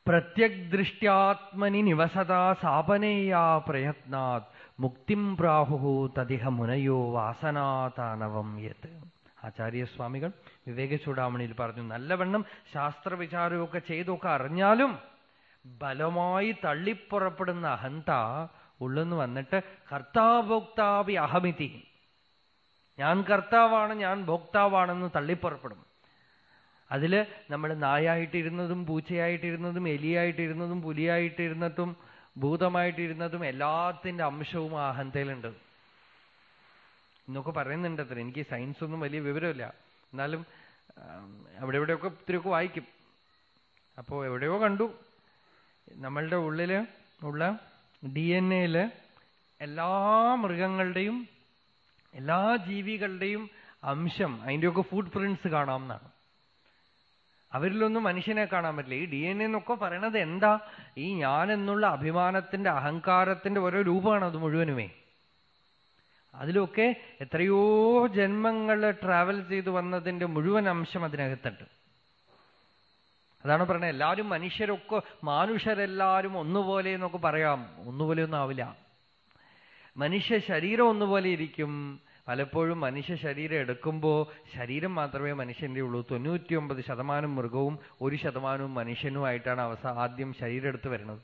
പ്രത്യഗ്ദൃഷ്ട്യാത്മനി നിവസതാ സാപനേയാ പ്രയത്നാത് മുക്തിം പ്രാഹു തദിഹ മുനയോ വാസനാതാനവം യത് ആചാര്യസ്വാമികൾ വിവേക ചൂടാമണിയിൽ പറഞ്ഞു നല്ലവണ്ണം ശാസ്ത്രവിചാരമൊക്കെ ചെയ്തൊക്കെ അറിഞ്ഞാലും ബലമായി തള്ളിപ്പുറപ്പെടുന്ന അഹന്ത ഉള്ളെന്ന് വന്നിട്ട് കർത്താഭോക്താവി അഹമിതി. ഞാൻ കർത്താവാണ് ഞാൻ ഭോക്താവാണെന്ന് തള്ളിപ്പുറപ്പെടും. അതിൽ നമ്മൾ നായായിട്ടിരുന്നതും പൂച്ചയായിട്ടിരുന്നതും എലിയായിട്ടിരുന്നതും പുലിയായിട്ടിരുന്നതും ഭൂതമായിട്ടിരുന്നതും എല്ലാത്തിന്റെ അംശവും ആ അഹന്തയിലുണ്ട്. എന്നൊക്കെ പറയുന്നുണ്ട് അത്ര. എനിക്ക് സയൻസ് ഒന്നും വലിയ വിവരമില്ല. എന്നാലും അവിടെ എവിടെയൊക്കെ ഇത്തിരിയൊക്കെ വായിക്കും. അപ്പോ എവിടെയോ കണ്ടു. നമ്മളുടെ ഉള്ളിൽ ഉള്ള ഡി എൻ എയിൽ എല്ലാ മൃഗങ്ങളുടെയും എല്ലാ ജീവികളുടെയും അംശം അതിന്റെയൊക്കെ ഫുഡ് പ്രിന്റ്സ് കാണാം എന്നാണ് അവരിലൊന്നും മനുഷ്യനെ കാണാൻ പറ്റില്ല. ഈ ഡി എൻ എന്നൊക്കെ പറയണത് എന്താ? ഈ ഞാൻ എന്നുള്ള അഭിമാനത്തിന്റെ അഹങ്കാരത്തിന്റെ ഓരോ രൂപമാണ് അത് മുഴുവനുമേ. അതിലൊക്കെ എത്രയോ ജന്മങ്ങൾ ട്രാവൽ ചെയ്തു വന്നതിന്റെ മുഴുവൻ അംശം അതിനകത്തുണ്ട്. അതാണ് പറയുന്നത് എല്ലാവരും മനുഷ്യരൊക്കെ മാനുഷരെല്ലാവരും ഒന്നുപോലെ എന്നൊക്കെ പറയാം. ഒന്നുപോലെ ഒന്നും ആവില്ല. മനുഷ്യ ശരീരം ഒന്നുപോലെ ഇരിക്കും. പലപ്പോഴും മനുഷ്യ ശരീരം എടുക്കുമ്പോൾ ശരീരം മാത്രമേ മനുഷ്യന്റെ ഉള്ളൂ. തൊണ്ണൂറ്റിയൊമ്പത് ശതമാനം മൃഗവും ഒരു ശതമാനവും മനുഷ്യനുമായിട്ടാണ് അവസാദ്യം ശരീരം എടുത്ത് വരുന്നത്.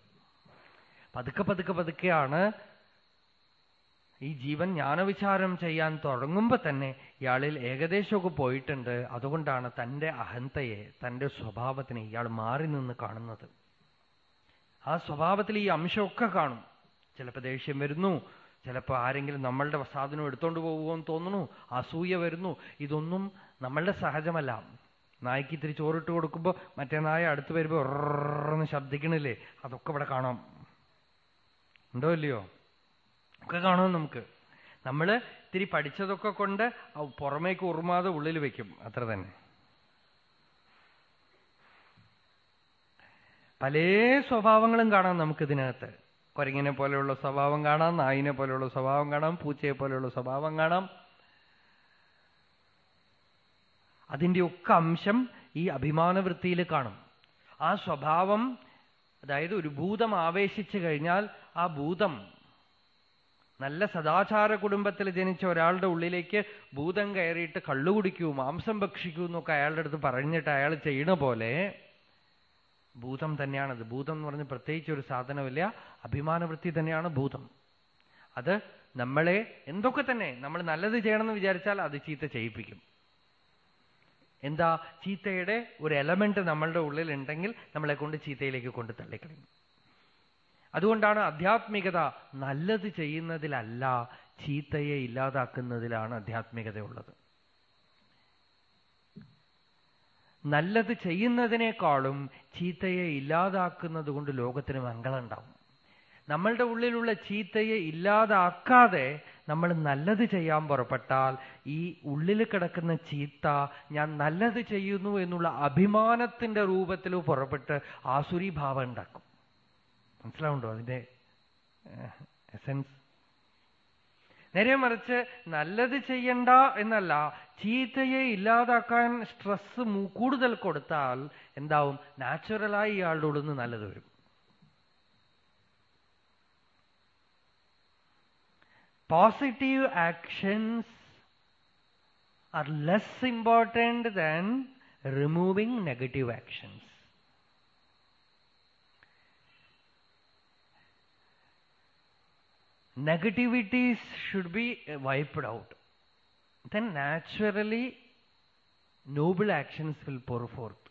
പതുക്കെ പതുക്കെ പതുക്കെയാണ് ഈ ജീവൻ ജ്ഞാനവിചാരം ചെയ്യാൻ തുടങ്ങുമ്പോൾ തന്നെ ഇയാളിൽ ഏകദേശമൊക്കെ പോയിട്ടുണ്ട്. അതുകൊണ്ടാണ് തന്റെ അഹന്തയെ തന്റെ സ്വഭാവത്തിനെ ഇയാൾ മാറി നിന്ന് കാണുന്നത്. ആ സ്വഭാവത്തിൽ ഈ അംശമൊക്കെ കാണും. ചിലപ്പോൾ ദേഷ്യം വരുന്നു ചിലപ്പോൾ ആരെങ്കിലും നമ്മളുടെ സാധനം എടുത്തോണ്ട് പോകുമോന്ന് തോന്നുന്നു അസൂയ വരുന്നു. ഇതൊന്നും നമ്മളുടെ സഹജമല്ല. നായ്ക്ക് ഇത്തിരി ചോറിട്ട് കൊടുക്കുമ്പോൾ മറ്റേ നായ അടുത്ത് വരുമ്പോൾ ശബ്ദിക്കണില്ലേ? അതൊക്കെ ഇവിടെ കാണാം. ഉണ്ടോ ഇല്ലയോ? ഒക്കെ കാണാം നമുക്ക്. നമ്മൾ ഇത്തിരി പഠിച്ചതൊക്കെ കൊണ്ട് പുറമേക്ക് ഉറുമാതെ ഉള്ളിൽ വെക്കും. അത്ര തന്നെ. പല സ്വഭാവങ്ങളും കാണാം നമുക്കിതിനകത്ത്. കുരങ്ങിനെ പോലെയുള്ള സ്വഭാവം കാണാം നായിനെ പോലെയുള്ള സ്വഭാവം കാണാം പൂച്ചയെ പോലെയുള്ള സ്വഭാവം കാണാം. അതിന്റെയൊക്കെ അംശം ഈ അഭിമാനവൃത്തിയിൽ കാണും. ആ സ്വഭാവം അതായത് ഒരു ഭൂതം ആവേശിച്ചു കഴിഞ്ഞാൽ ആ ഭൂതം നല്ല സദാചാര കുടുംബത്തിൽ ജനിച്ച ഒരാളുടെ ഉള്ളിലേക്ക് ഭൂതം കയറിയിട്ട് കള്ളു കുടിക്കൂ മാംസം ഭക്ഷിക്കൂ എന്നൊക്കെ അയാളുടെ അടുത്ത് പറഞ്ഞിട്ട് അയാൾ ചെയ്യണ പോലെ ഭൂതം തന്നെയാണത്. ഭൂതം എന്ന് പറഞ്ഞ് പ്രത്യേകിച്ച് ഒരു സാധനമില്ല. അഭിമാനവൃത്തി തന്നെയാണ് ഭൂതം. അത് നമ്മളെ എന്തൊക്കെ തന്നെ നമ്മൾ നല്ലത് ചെയ്യണമെന്ന് വിചാരിച്ചാൽ അത് ചീത്ത ചെയ്യിപ്പിക്കും. എന്താ? ചീത്തയുടെ ഒരു എലമെന്റ് നമ്മളുടെ ഉള്ളിൽ ഉണ്ടെങ്കിൽ നമ്മളെ കൊണ്ട് ചീത്തയിലേക്ക് കൊണ്ട് തള്ളിക്കളയും. അതുകൊണ്ടാണ് ആധ്യാത്മികത നല്ലത് ചെയ്യുന്നതിലല്ല ചീത്തയെ ഇല്ലാതാക്കുന്നതിലാണ് ആധ്യാത്മികതയുള്ളത് നല്ലത് ചെയ്യുന്നതിനേക്കാളും ചീത്തയെ ഇല്ലാതാക്കുന്നത് കൊണ്ട് ലോകത്തിന് മംഗളുണ്ടാവും നമ്മളുടെ ഉള്ളിലുള്ള ചീത്തയെ ഇല്ലാതാക്കാതെ നമ്മൾ നല്ലത് ചെയ്യാൻ പുറപ്പെട്ടാൽ ഈ ഉള്ളിൽ കിടക്കുന്ന ചീത്ത ഞാൻ നല്ലത് ചെയ്യുന്നു എന്നുള്ള അഭിമാനത്തിന്റെ രൂപത്തിൽ പുറപ്പെട്ട് ആസുരി ഭാവം ഉണ്ടാക്കും. മനസ്സിലാവുണ്ടോ അതിന്റെ എസൻസ് നേരെ മറിച്ച് നല്ലത് ചെയ്യണ്ട എന്നല്ല ചീത്തയെ ഇല്ലാതാക്കാൻ സ്ട്രെസ് കൂടുതൽ കൊടുത്താൽ എന്താവും? നാച്ചുറലായി ഇയാളുടെ ഉള്ളിൽ നിന്ന് നല്ലത് വരും. Positive actions are less important than removing negative actions negativities should be wiped out then naturally, noble actions will pour forth.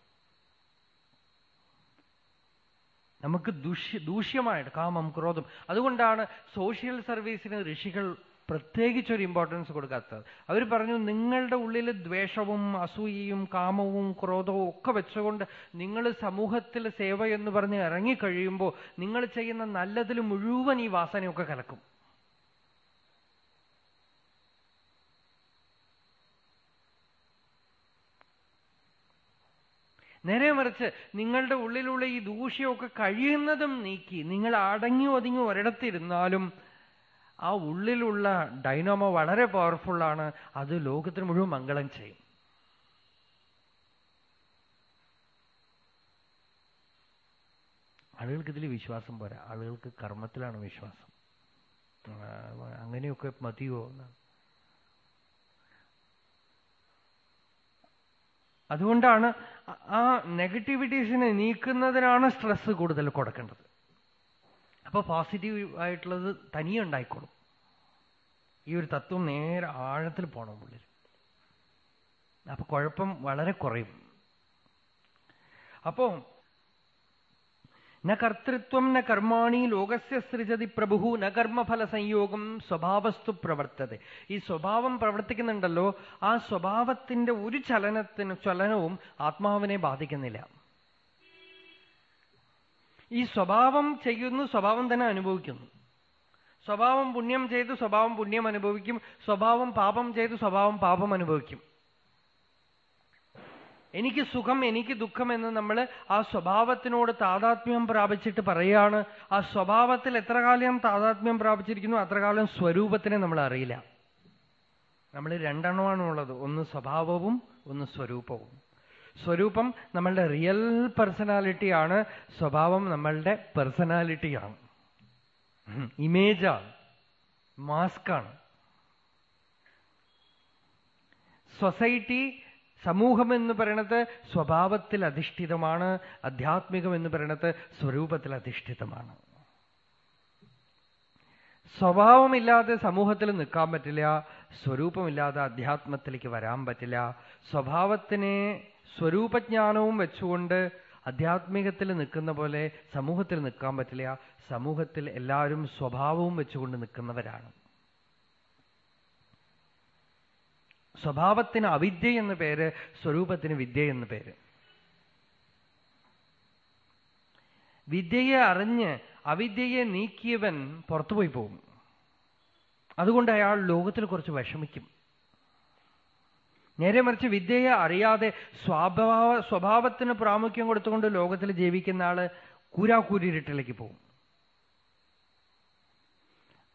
നമുക്ക് ദുഷ്യ ദൂഷ്യമായിട്ട് കാമം ക്രോധം അതുകൊണ്ടാണ് സോഷ്യൽ സർവീസിന് ഋഷികൾ പ്രത്യേകിച്ച് ഒരു ഇമ്പോർട്ടൻസ് കൊടുക്കാത്തത്. അവർ പറഞ്ഞു നിങ്ങളുടെ ഉള്ളിൽ ദ്വേഷവും അസൂയയും കാമവും ക്രോധവും ഒക്കെ വെച്ചുകൊണ്ട് നിങ്ങൾ സമൂഹത്തിൽ സേവ എന്ന് പറഞ്ഞ് ഇറങ്ങിക്കഴിയുമ്പോൾ നിങ്ങൾ ചെയ്യുന്ന നല്ലതിൽ മുഴുവൻ ഈ വാസനയൊക്കെ കലക്കും. നേരെ മറിച്ച് നിങ്ങളുടെ ഉള്ളിലുള്ള ഈ ദൂഷ്യമൊക്കെ കഴിയുന്നതും നീക്കി. നിങ്ങൾ അടങ്ങി ഒതുങ്ങി ഒരിടത്തിരുന്നാലും ആ ഉള്ളിലുള്ള ഡൈനാമോ വളരെ പവർഫുള്ളാണ് അത് ലോകത്തിന് മുഴുവൻ മംഗളം ചെയ്യും. ആളുകൾക്ക് ഇതിൽ വിശ്വാസം പോരാ. ആളുകൾക്ക് കർമ്മത്തിലാണ് വിശ്വാസം. അങ്ങനെയൊക്കെ മതിയോ എന്നാണ് അതുകൊണ്ടാണ് ആ നെഗറ്റിവിറ്റീസിനെ നീക്കുന്നതിനാണ് സ്ട്രെസ് കൂടുതൽ കൊടുക്കേണ്ടത്. അപ്പൊ പോസിറ്റീവ് ആയിട്ടുള്ളത് തനിയെ ഉണ്ടായിക്കോളും. ഈ ഒരു തത്വം നേരെ ആഴത്തിൽ പോണം ഉള്ളിൽ അപ്പൊ കുഴപ്പം വളരെ കുറയും. അപ്പോ ന കർത്തൃത്വം ന കർമാണി ലോകസ്യ സൃജതി പ്രഭു ന കർമ്മഫല സംയോഗം സ്വഭാവസ്തു പ്രവർത്തത. ഈ സ്വഭാവം പ്രവർത്തിക്കുന്നുണ്ടല്ലോ ആ സ്വഭാവത്തിന്റെ ഒരു ചലനത്തിന് ചലനവും ആത്മാവിനെ ബാധിക്കുന്നില്ല. ഈ സ്വഭാവം ചെയ്യുന്നു സ്വഭാവം തന്നെ അനുഭവിക്കുന്നു. സ്വഭാവം പുണ്യം ചെയ്ത് സ്വഭാവം പുണ്യം അനുഭവിക്കും. സ്വഭാവം പാപം ചെയ്ത് സ്വഭാവം പാപം അനുഭവിക്കും. എനിക്ക് സുഖം എനിക്ക് ദുഃഖം എന്ന് നമ്മൾ ആ സ്വഭാവത്തിനോട് താതാത്മ്യം പ്രാപിച്ചിട്ട് പറയാണ് ആ സ്വഭാവത്തിൽ എത്ര കാലം താതാത്മ്യം പ്രാപിച്ചിരിക്കുന്നു അത്ര കാലം സ്വരൂപത്തിനെ നമ്മൾ അറിയില്ല. നമ്മൾ രണ്ടെണ്ണമാണ് ഉള്ളത് ഒന്ന് സ്വഭാവവും ഒന്ന് സ്വരൂപവും. സ്വരൂപം നമ്മളുടെ റിയൽ പേഴ്സണാലിറ്റിയാണ് സ്വഭാവം നമ്മളുടെ പേഴ്സണാലിറ്റിയാണ് ഇമേജാണ് മാസ്കാണ് സൊസൈറ്റി സമൂഹം എന്ന് പറയണത് സ്വഭാവത്തിൽ അധിഷ്ഠിതമാണ് അധ്യാത്മികം എന്ന് പറയണത് സ്വരൂപത്തിൽ അധിഷ്ഠിതമാണ് സ്വഭാവമില്ലാതെ സമൂഹത്തിൽ നിൽക്കാൻ പറ്റില്ല സ്വരൂപമില്ലാതെ അധ്യാത്മത്തിലേക്ക് വരാൻ പറ്റില്ല. സ്വഭാവത്തിനെ സ്വരൂപജ്ഞാനവും വെച്ചുകൊണ്ട് അധ്യാത്മികത്തിൽ നിൽക്കുന്ന പോലെ സമൂഹത്തിൽ നിൽക്കാൻ പറ്റില്ല. സമൂഹത്തിൽ എല്ലാവരും സ്വഭാവവും വെച്ചുകൊണ്ട് നിൽക്കുന്നവരാണ്. സ്വഭാവത്തിന് അവിദ്യ എന്ന് പേര് സ്വരൂപത്തിന് വിദ്യ എന്ന് പേര്. വിദ്യയെ അറിഞ്ഞ് അവിദ്യയെ നീക്കിയവൻ പുറത്തുപോയി പോകും. അതുകൊണ്ട് അയാൾ ലോകത്തിൽ കുറച്ച് വിഷമിക്കും. നേരെ മറിച്ച് വിദ്യയെ അറിയാതെ സ്വാഭാവ സ്വഭാവത്തിന് പ്രാമുഖ്യം കൊടുത്തുകൊണ്ട് ലോകത്തിൽ ജീവിക്കുന്ന ആൾ കൂരാക്കൂരിരുട്ടിലേക്ക് പോകും.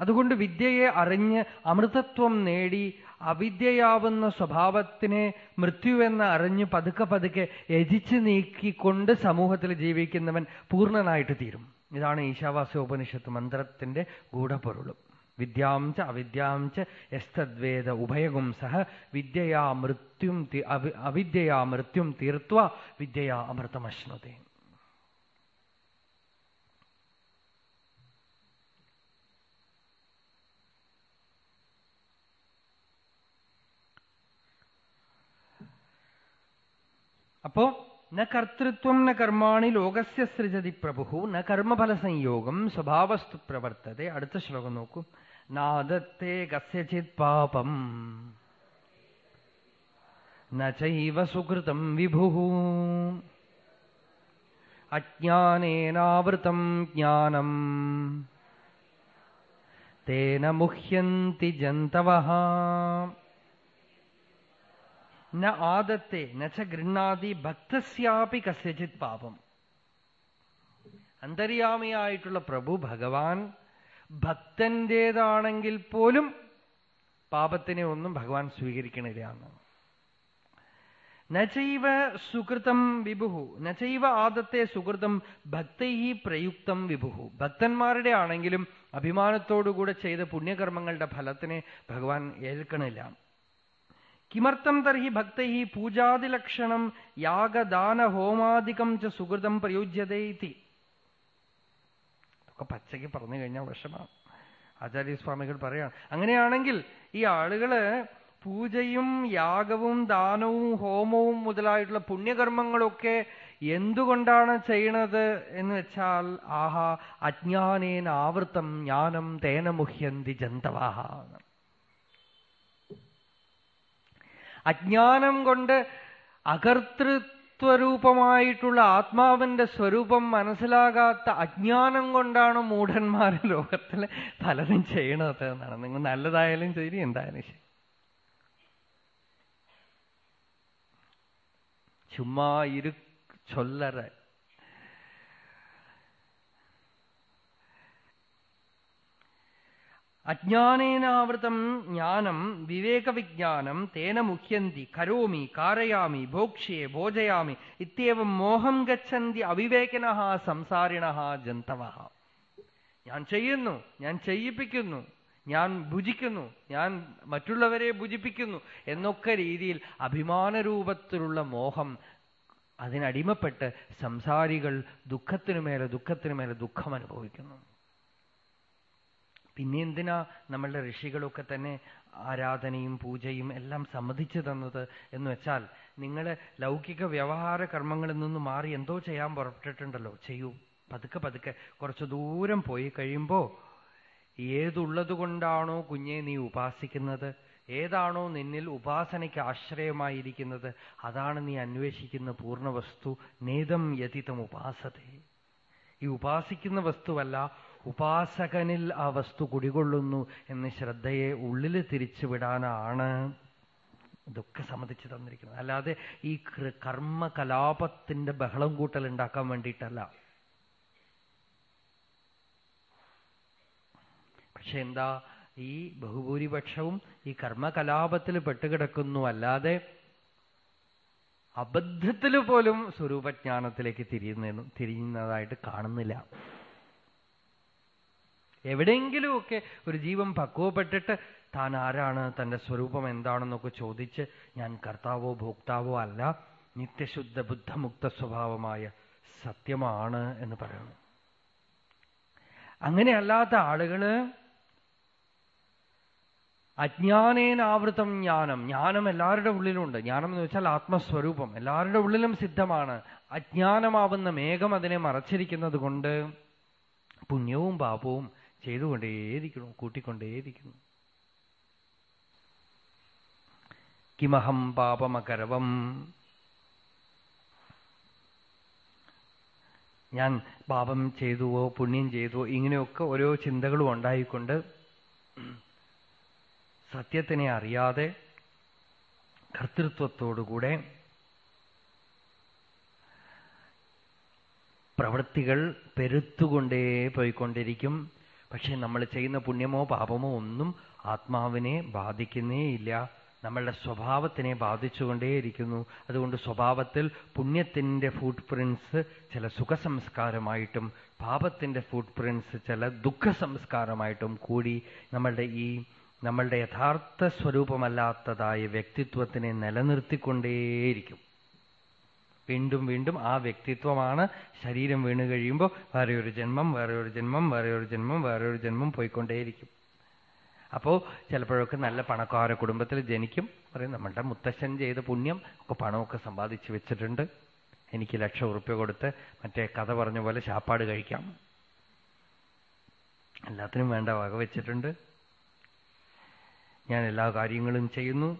അതുകൊണ്ട് വിദ്യയെ അറിഞ്ഞ് അമൃതത്വം നേടി അവിദ്യയാവുന്ന സ്വഭാവത്തിനെ മൃത്യുവെന്ന് അറിഞ്ഞ് പതുക്കെ പതുക്കെ യജിച്ച് നീക്കിക്കൊണ്ട് സമൂഹത്തിൽ ജീവിക്കുന്നവൻ പൂർണനായിട്ട് തീരും. ഇതാണ് ഈശാവാസ്യോപനിഷത്ത് മന്ത്രത്തിന്റെ ഗൂഢപൊരുളും. വിദ്യാംച്ച അവിദ്യാംച്ച എസ്തദ്വേദ ഉഭയകും സഹ വിദ്യയാ മൃത്യും അവിദ്യയാ മൃത്യും തീർത്വ വിദ്യയാ അമൃതമശ്നുതേ. അപ്പോ ന കർത്തൃത്വം ന കർമാണി ലോകസ്യ സൃജതി പ്രഭു ന കർമ്മഫല സംയോഗം സ്വഭാവസ്തു പ്രവർത്തതെ അടുത്ത ശ്ലോകം നോക്കൂ നാദത്തെ കസ്യചിത് പാപം നൈവ സുഹൃതം വിഭു അജ്ഞാനേനാവൃതം ജ്ഞാനം തേന മുഹ്യന്തി ജന്തവ ന ആദത്തെ നച്ച ഗൃണ്ണാതി ഭക്തസ്യാപി കസ്യചിത് പാപം. അന്തര്യാമിയായിട്ടുള്ള പ്രഭു ഭഗവാൻ ഭക്തന്റേതാണെങ്കിൽ പോലും പാപത്തിനെ ഒന്നും ഭഗവാൻ സ്വീകരിക്കണില്ല നചൈവ സുഹൃതം വിഭുഹു നചൈവ ആദത്തെ സുഹൃതം ഭക്തൈ പ്രയുക്തം വിഭുഹു. ഭക്തന്മാരുടെ ആണെങ്കിലും അഭിമാനത്തോടുകൂടെ ചെയ്ത പുണ്യകർമ്മങ്ങളുടെ ഫലത്തിനെ ഭഗവാൻ ഏൽക്കണില്ല. കിമർത്ഥം തർഹി ഭക്തൈ യാഗദാന ഹോമാദികം ച സുഹൃതം പ്രയോജ്യതേ ഇതി. ഒക്കെ പച്ചയ്ക്ക് പറഞ്ഞു കഴിഞ്ഞാൽ വിഷമാണ് ആചാര്യസ്വാമികൾ പറയാണ്. അങ്ങനെയാണെങ്കിൽ ഈ ആളുകൾ പൂജയും യാഗവും ദാനവും ഹോമവും മുതലായിട്ടുള്ള പുണ്യകർമ്മങ്ങളൊക്കെ എന്തുകൊണ്ടാണ് ചെയ്യണത് എന്ന് വെച്ചാൽ ആഹാ അജ്ഞാനേന ആവൃത്തം ജ്ഞാനം തേന മുഹ്യന്തി ജന്തവാഹ. അജ്ഞാനം കൊണ്ട് അകർത്തൃത്വരൂപമായിട്ടുള്ള ആത്മാവിന്റെ സ്വരൂപം മനസ്സിലാകാത്ത അജ്ഞാനം കൊണ്ടാണ് മൂഢന്മാർ ലോകത്തിൽ പലതും ചെയ്യണത് എന്നാണ്. നിങ്ങൾ നല്ലതായാലും ശരി എന്തായാലും ശരി. ചുമ്മാ ഇരു ചൊല്ലറ അജ്ഞാനേനാവൃതം ജ്ഞാനം വിവേകവിജ്ഞാനം തേന മുഹ്യന്തി കരോമി കാരയാമി ഭോക്ഷ്യേ ഭോജയാമി ഇത്യവം മോഹം ഗച്ഛന്തി അവിവേകന സംസാരിണ ജന്തവ ഞാൻ ചെയ്യുന്നു ഞാൻ ചെയ്യിപ്പിക്കുന്നു ഞാൻ ഭുജിക്കുന്നു ഞാൻ മറ്റുള്ളവരെ ഭുജിപ്പിക്കുന്നു എന്നൊക്കെ രീതിയിൽ അഭിമാനരൂപത്തിലുള്ള മോഹം അതിനടിമപ്പെട്ട് സംസാരികൾ ദുഃഖത്തിനു മേലെ ദുഃഖത്തിനു മേലെ ദുഃഖം അനുഭവിക്കുന്നു പിന്നെ എന്തിനാ നമ്മളുടെ ഋഷികളൊക്കെ തന്നെ ആരാധനയും പൂജയും എല്ലാം സമ്മതിച്ചു തന്നത് എന്ന് വെച്ചാൽ നിങ്ങൾ ലൗകിക വ്യവഹാര കർമ്മങ്ങളിൽ നിന്ന് മാറി എന്തോ ചെയ്യാൻ പുറപ്പെട്ടിട്ടുണ്ടല്ലോ. ചെയ്യൂ. പതുക്കെ പതുക്കെ. കുറച്ചു ദൂരം പോയി കഴിയുമ്പോൾ ഏതുള്ളത് കൊണ്ടാണോ കുഞ്ഞെ നീ ഉപാസിക്കുന്നത്? ഏതാണോ നിന്നിൽ ഉപാസനയ്ക്ക് ആശ്രയമായിരിക്കുന്നത്? അതാണ് നീ അന്വേഷിക്കുന്ന പൂർണ വസ്തു നേതം യതിതം ഉപാസത്തെ ഈ ഉപാസിക്കുന്ന വസ്തുവല്ല ഉപാസകനിൽ ആ വസ്തു കുടികൊള്ളുന്നു എന്ന് ശ്രദ്ധയെ ഉള്ളിൽ തിരിച്ചുവിടാനാണ് ഇതൊക്കെ സമ്മതിച്ചു തന്നിരിക്കുന്നത്. അല്ലാതെ ഈ കർമ്മ കലാപത്തിന്റെ ബഹളം കൂട്ടൽ ഉണ്ടാക്കാൻ വേണ്ടിയിട്ടല്ല. പക്ഷെ എന്താ ഈ ബഹുഭൂരിപക്ഷവും ഈ കർമ്മകലാപത്തിൽ പെട്ടുകിടക്കുന്നു. അല്ലാതെ അബദ്ധത്തിൽ പോലും സ്വരൂപജ്ഞാനത്തിലേക്ക് തിരിയുന്ന തിരിയുന്നതായിട്ട് കാണുന്നില്ല. എവിടെയെങ്കിലുമൊക്കെ ഒരു ജീവൻ പക്വപ്പെട്ടിട്ട് താൻ ആരാണ് തന്റെ സ്വരൂപം എന്താണെന്നൊക്കെ ചോദിച്ച് ഞാൻ കർത്താവോ ഭോക്താവോ അല്ല നിത്യശുദ്ധ ബുദ്ധമുക്ത സ്വഭാവമായ സത്യമാണ് എന്ന് പറയുന്നു അങ്ങനെയല്ലാത്ത ആളുകൾ അജ്ഞാനേനാവൃതം ജ്ഞാനം. ജ്ഞാനം എല്ലാവരുടെ ഉള്ളിലുണ്ട്. ജ്ഞാനം എന്ന് വെച്ചാൽ ആത്മസ്വരൂപം. എല്ലാവരുടെ ഉള്ളിലും സിദ്ധമാണ്. അജ്ഞാനമാവുന്ന മേഘം അതിനെ മറച്ചിരിക്കുന്നത് കൊണ്ട് പുണ്യവും പാപവും ചെയ്തുകൊണ്ടേയിരിക്കുന്നു കൂട്ടിക്കൊണ്ടേയിരിക്കുന്നു. കിമഹം പാപമകരവം. ഞാൻ പാപം ചെയ്തുവോ പുണ്യം ചെയ്തുവോ ഇങ്ങനെയൊക്കെ ഓരോ ചിന്തകളും ഉണ്ടായിക്കൊണ്ട് സത്യത്തിനെ അറിയാതെ കർത്തൃത്വത്തോടുകൂടെ പ്രവൃത്തികൾ പെരുത്തുകൊണ്ടേ പോയിക്കൊണ്ടിരിക്കും. പക്ഷെ നമ്മൾ ചെയ്യുന്ന പുണ്യമോ പാപമോ ഒന്നും ആത്മാവിനെ ബാധിക്കുന്നേയില്ല. നമ്മളുടെ സ്വഭാവത്തിനെ ബാധിച്ചുകൊണ്ടേയിരിക്കുന്നു. അതുകൊണ്ട് സ്വഭാവത്തിൽ പുണ്യത്തിന്റെ ഫുട് പ്രിൻസ് ചില സുഖസംസ്കാരമായിട്ടും പാപത്തിന്റെ ഫുട് പ്രിൻസ് ചില ദുഃഖ സംസ്കാരമായിട്ടും കൂടി നമ്മളുടെ ഈ നമ്മളുടെ യഥാർത്ഥ സ്വരൂപമല്ലാത്തതായ വ്യക്തിത്വത്തിനെ നിലനിർത്തിക്കൊണ്ടേയിരിക്കും. വീണ്ടും വീണ്ടും ആ വ്യക്തിത്വമാണ് ശരീരം വീണ് കഴിയുമ്പോൾ വേറെ ഒരു ജന്മം വേറെ ഒരു ജന്മം വേറെ ഒരു ജന്മം വേറെ ഒരു ജന്മം പോയിക്കൊണ്ടേയിരിക്കും. അപ്പോൾ ചിലപ്പോഴൊക്കെ നല്ല പണക്കാര കുടുംബത്തിൽ ജനിക്കും. പറയും നമ്മളുടെ മുത്തശ്ശൻ ചെയ്ത പുണ്യം ഒക്കെ പണമൊക്കെ സമ്പാദിച്ചു വെച്ചിട്ടുണ്ട്. എനിക്ക് ലക്ഷം ഉറുപ്പ്യ കൊടുത്ത് മറ്റേ കഥ പറഞ്ഞ പോലെ ശാപ്പാട് കഴിക്കാം. എല്ലാത്തിനും വേണ്ട വക വെച്ചിട്ടുണ്ട്. ഞാൻ എല്ലാ കാര്യങ്ങളും ചെയ്യുന്നു.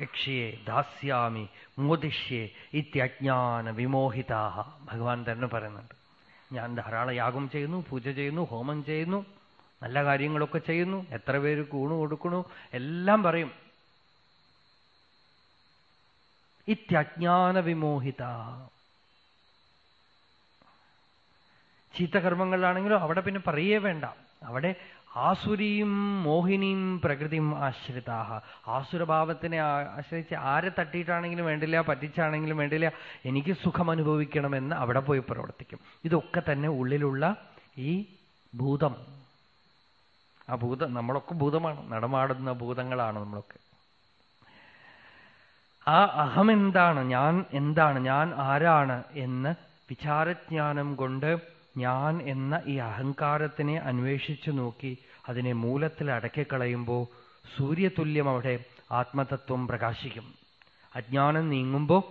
യക്ഷിയെ ദാസ്യാമി മോദിഷ്യേ ഇത്യജ്ഞാന വിമോഹിതാഹ. ഭഗവാൻ തന്നെ പറയുന്നുണ്ട്. ഞാൻ ധാരാളം യാഗം ചെയ്യുന്നു പൂജ ചെയ്യുന്നു ഹോമം ചെയ്യുന്നു നല്ല കാര്യങ്ങളൊക്കെ ചെയ്യുന്നു. എത്ര പേര് കൂണു കൊടുക്കണു? എല്ലാം പറയും. ഇത്യജ്ഞാന വിമോഹിത. ചീത്തകർമ്മങ്ങളിലാണെങ്കിലും അവിടെ പിന്നെ പറയേ വേണ്ട. അവിടെ ആസുരിയും മോഹിനിയും പ്രകൃതിയും ആശ്രിതാഹ. ആസുരഭാവത്തിനെ ആശ്രയിച്ച് ആരെ തട്ടിയിട്ടാണെങ്കിലും വേണ്ടില്ല പറ്റിച്ചാണെങ്കിലും വേണ്ടില്ല എനിക്ക് സുഖം അനുഭവിക്കണമെന്ന് അവിടെ പോയി പ്രവർത്തിക്കും. ഇതൊക്കെ തന്നെ ഉള്ളിലുള്ള ഈ ഭൂതം. ആ ഭൂതം നമ്മളൊക്കെ ഭൂതമാണ്. നടമാടുന്ന ഭൂതങ്ങളാണ് നമ്മളൊക്കെ. ആ അഹം എന്താണ് ഞാൻ എന്താണ്? ഞാൻ ആരാണ്? എന്ന് വിചാരജ്ഞാനം കൊണ്ട് ഞാൻ എന്ന ഈ അഹങ്കാരത്തിനെ അന്വേഷിച്ചു നോക്കി അതിനെ മൂലത്തിൽ അടക്കിക്കളയുമ്പോൾ സൂര്യതുല്യം അവിടെ ആത്മതത്വം പ്രകാശിക്കും. അജ്ഞാനം നീങ്ങുമ്പോൾ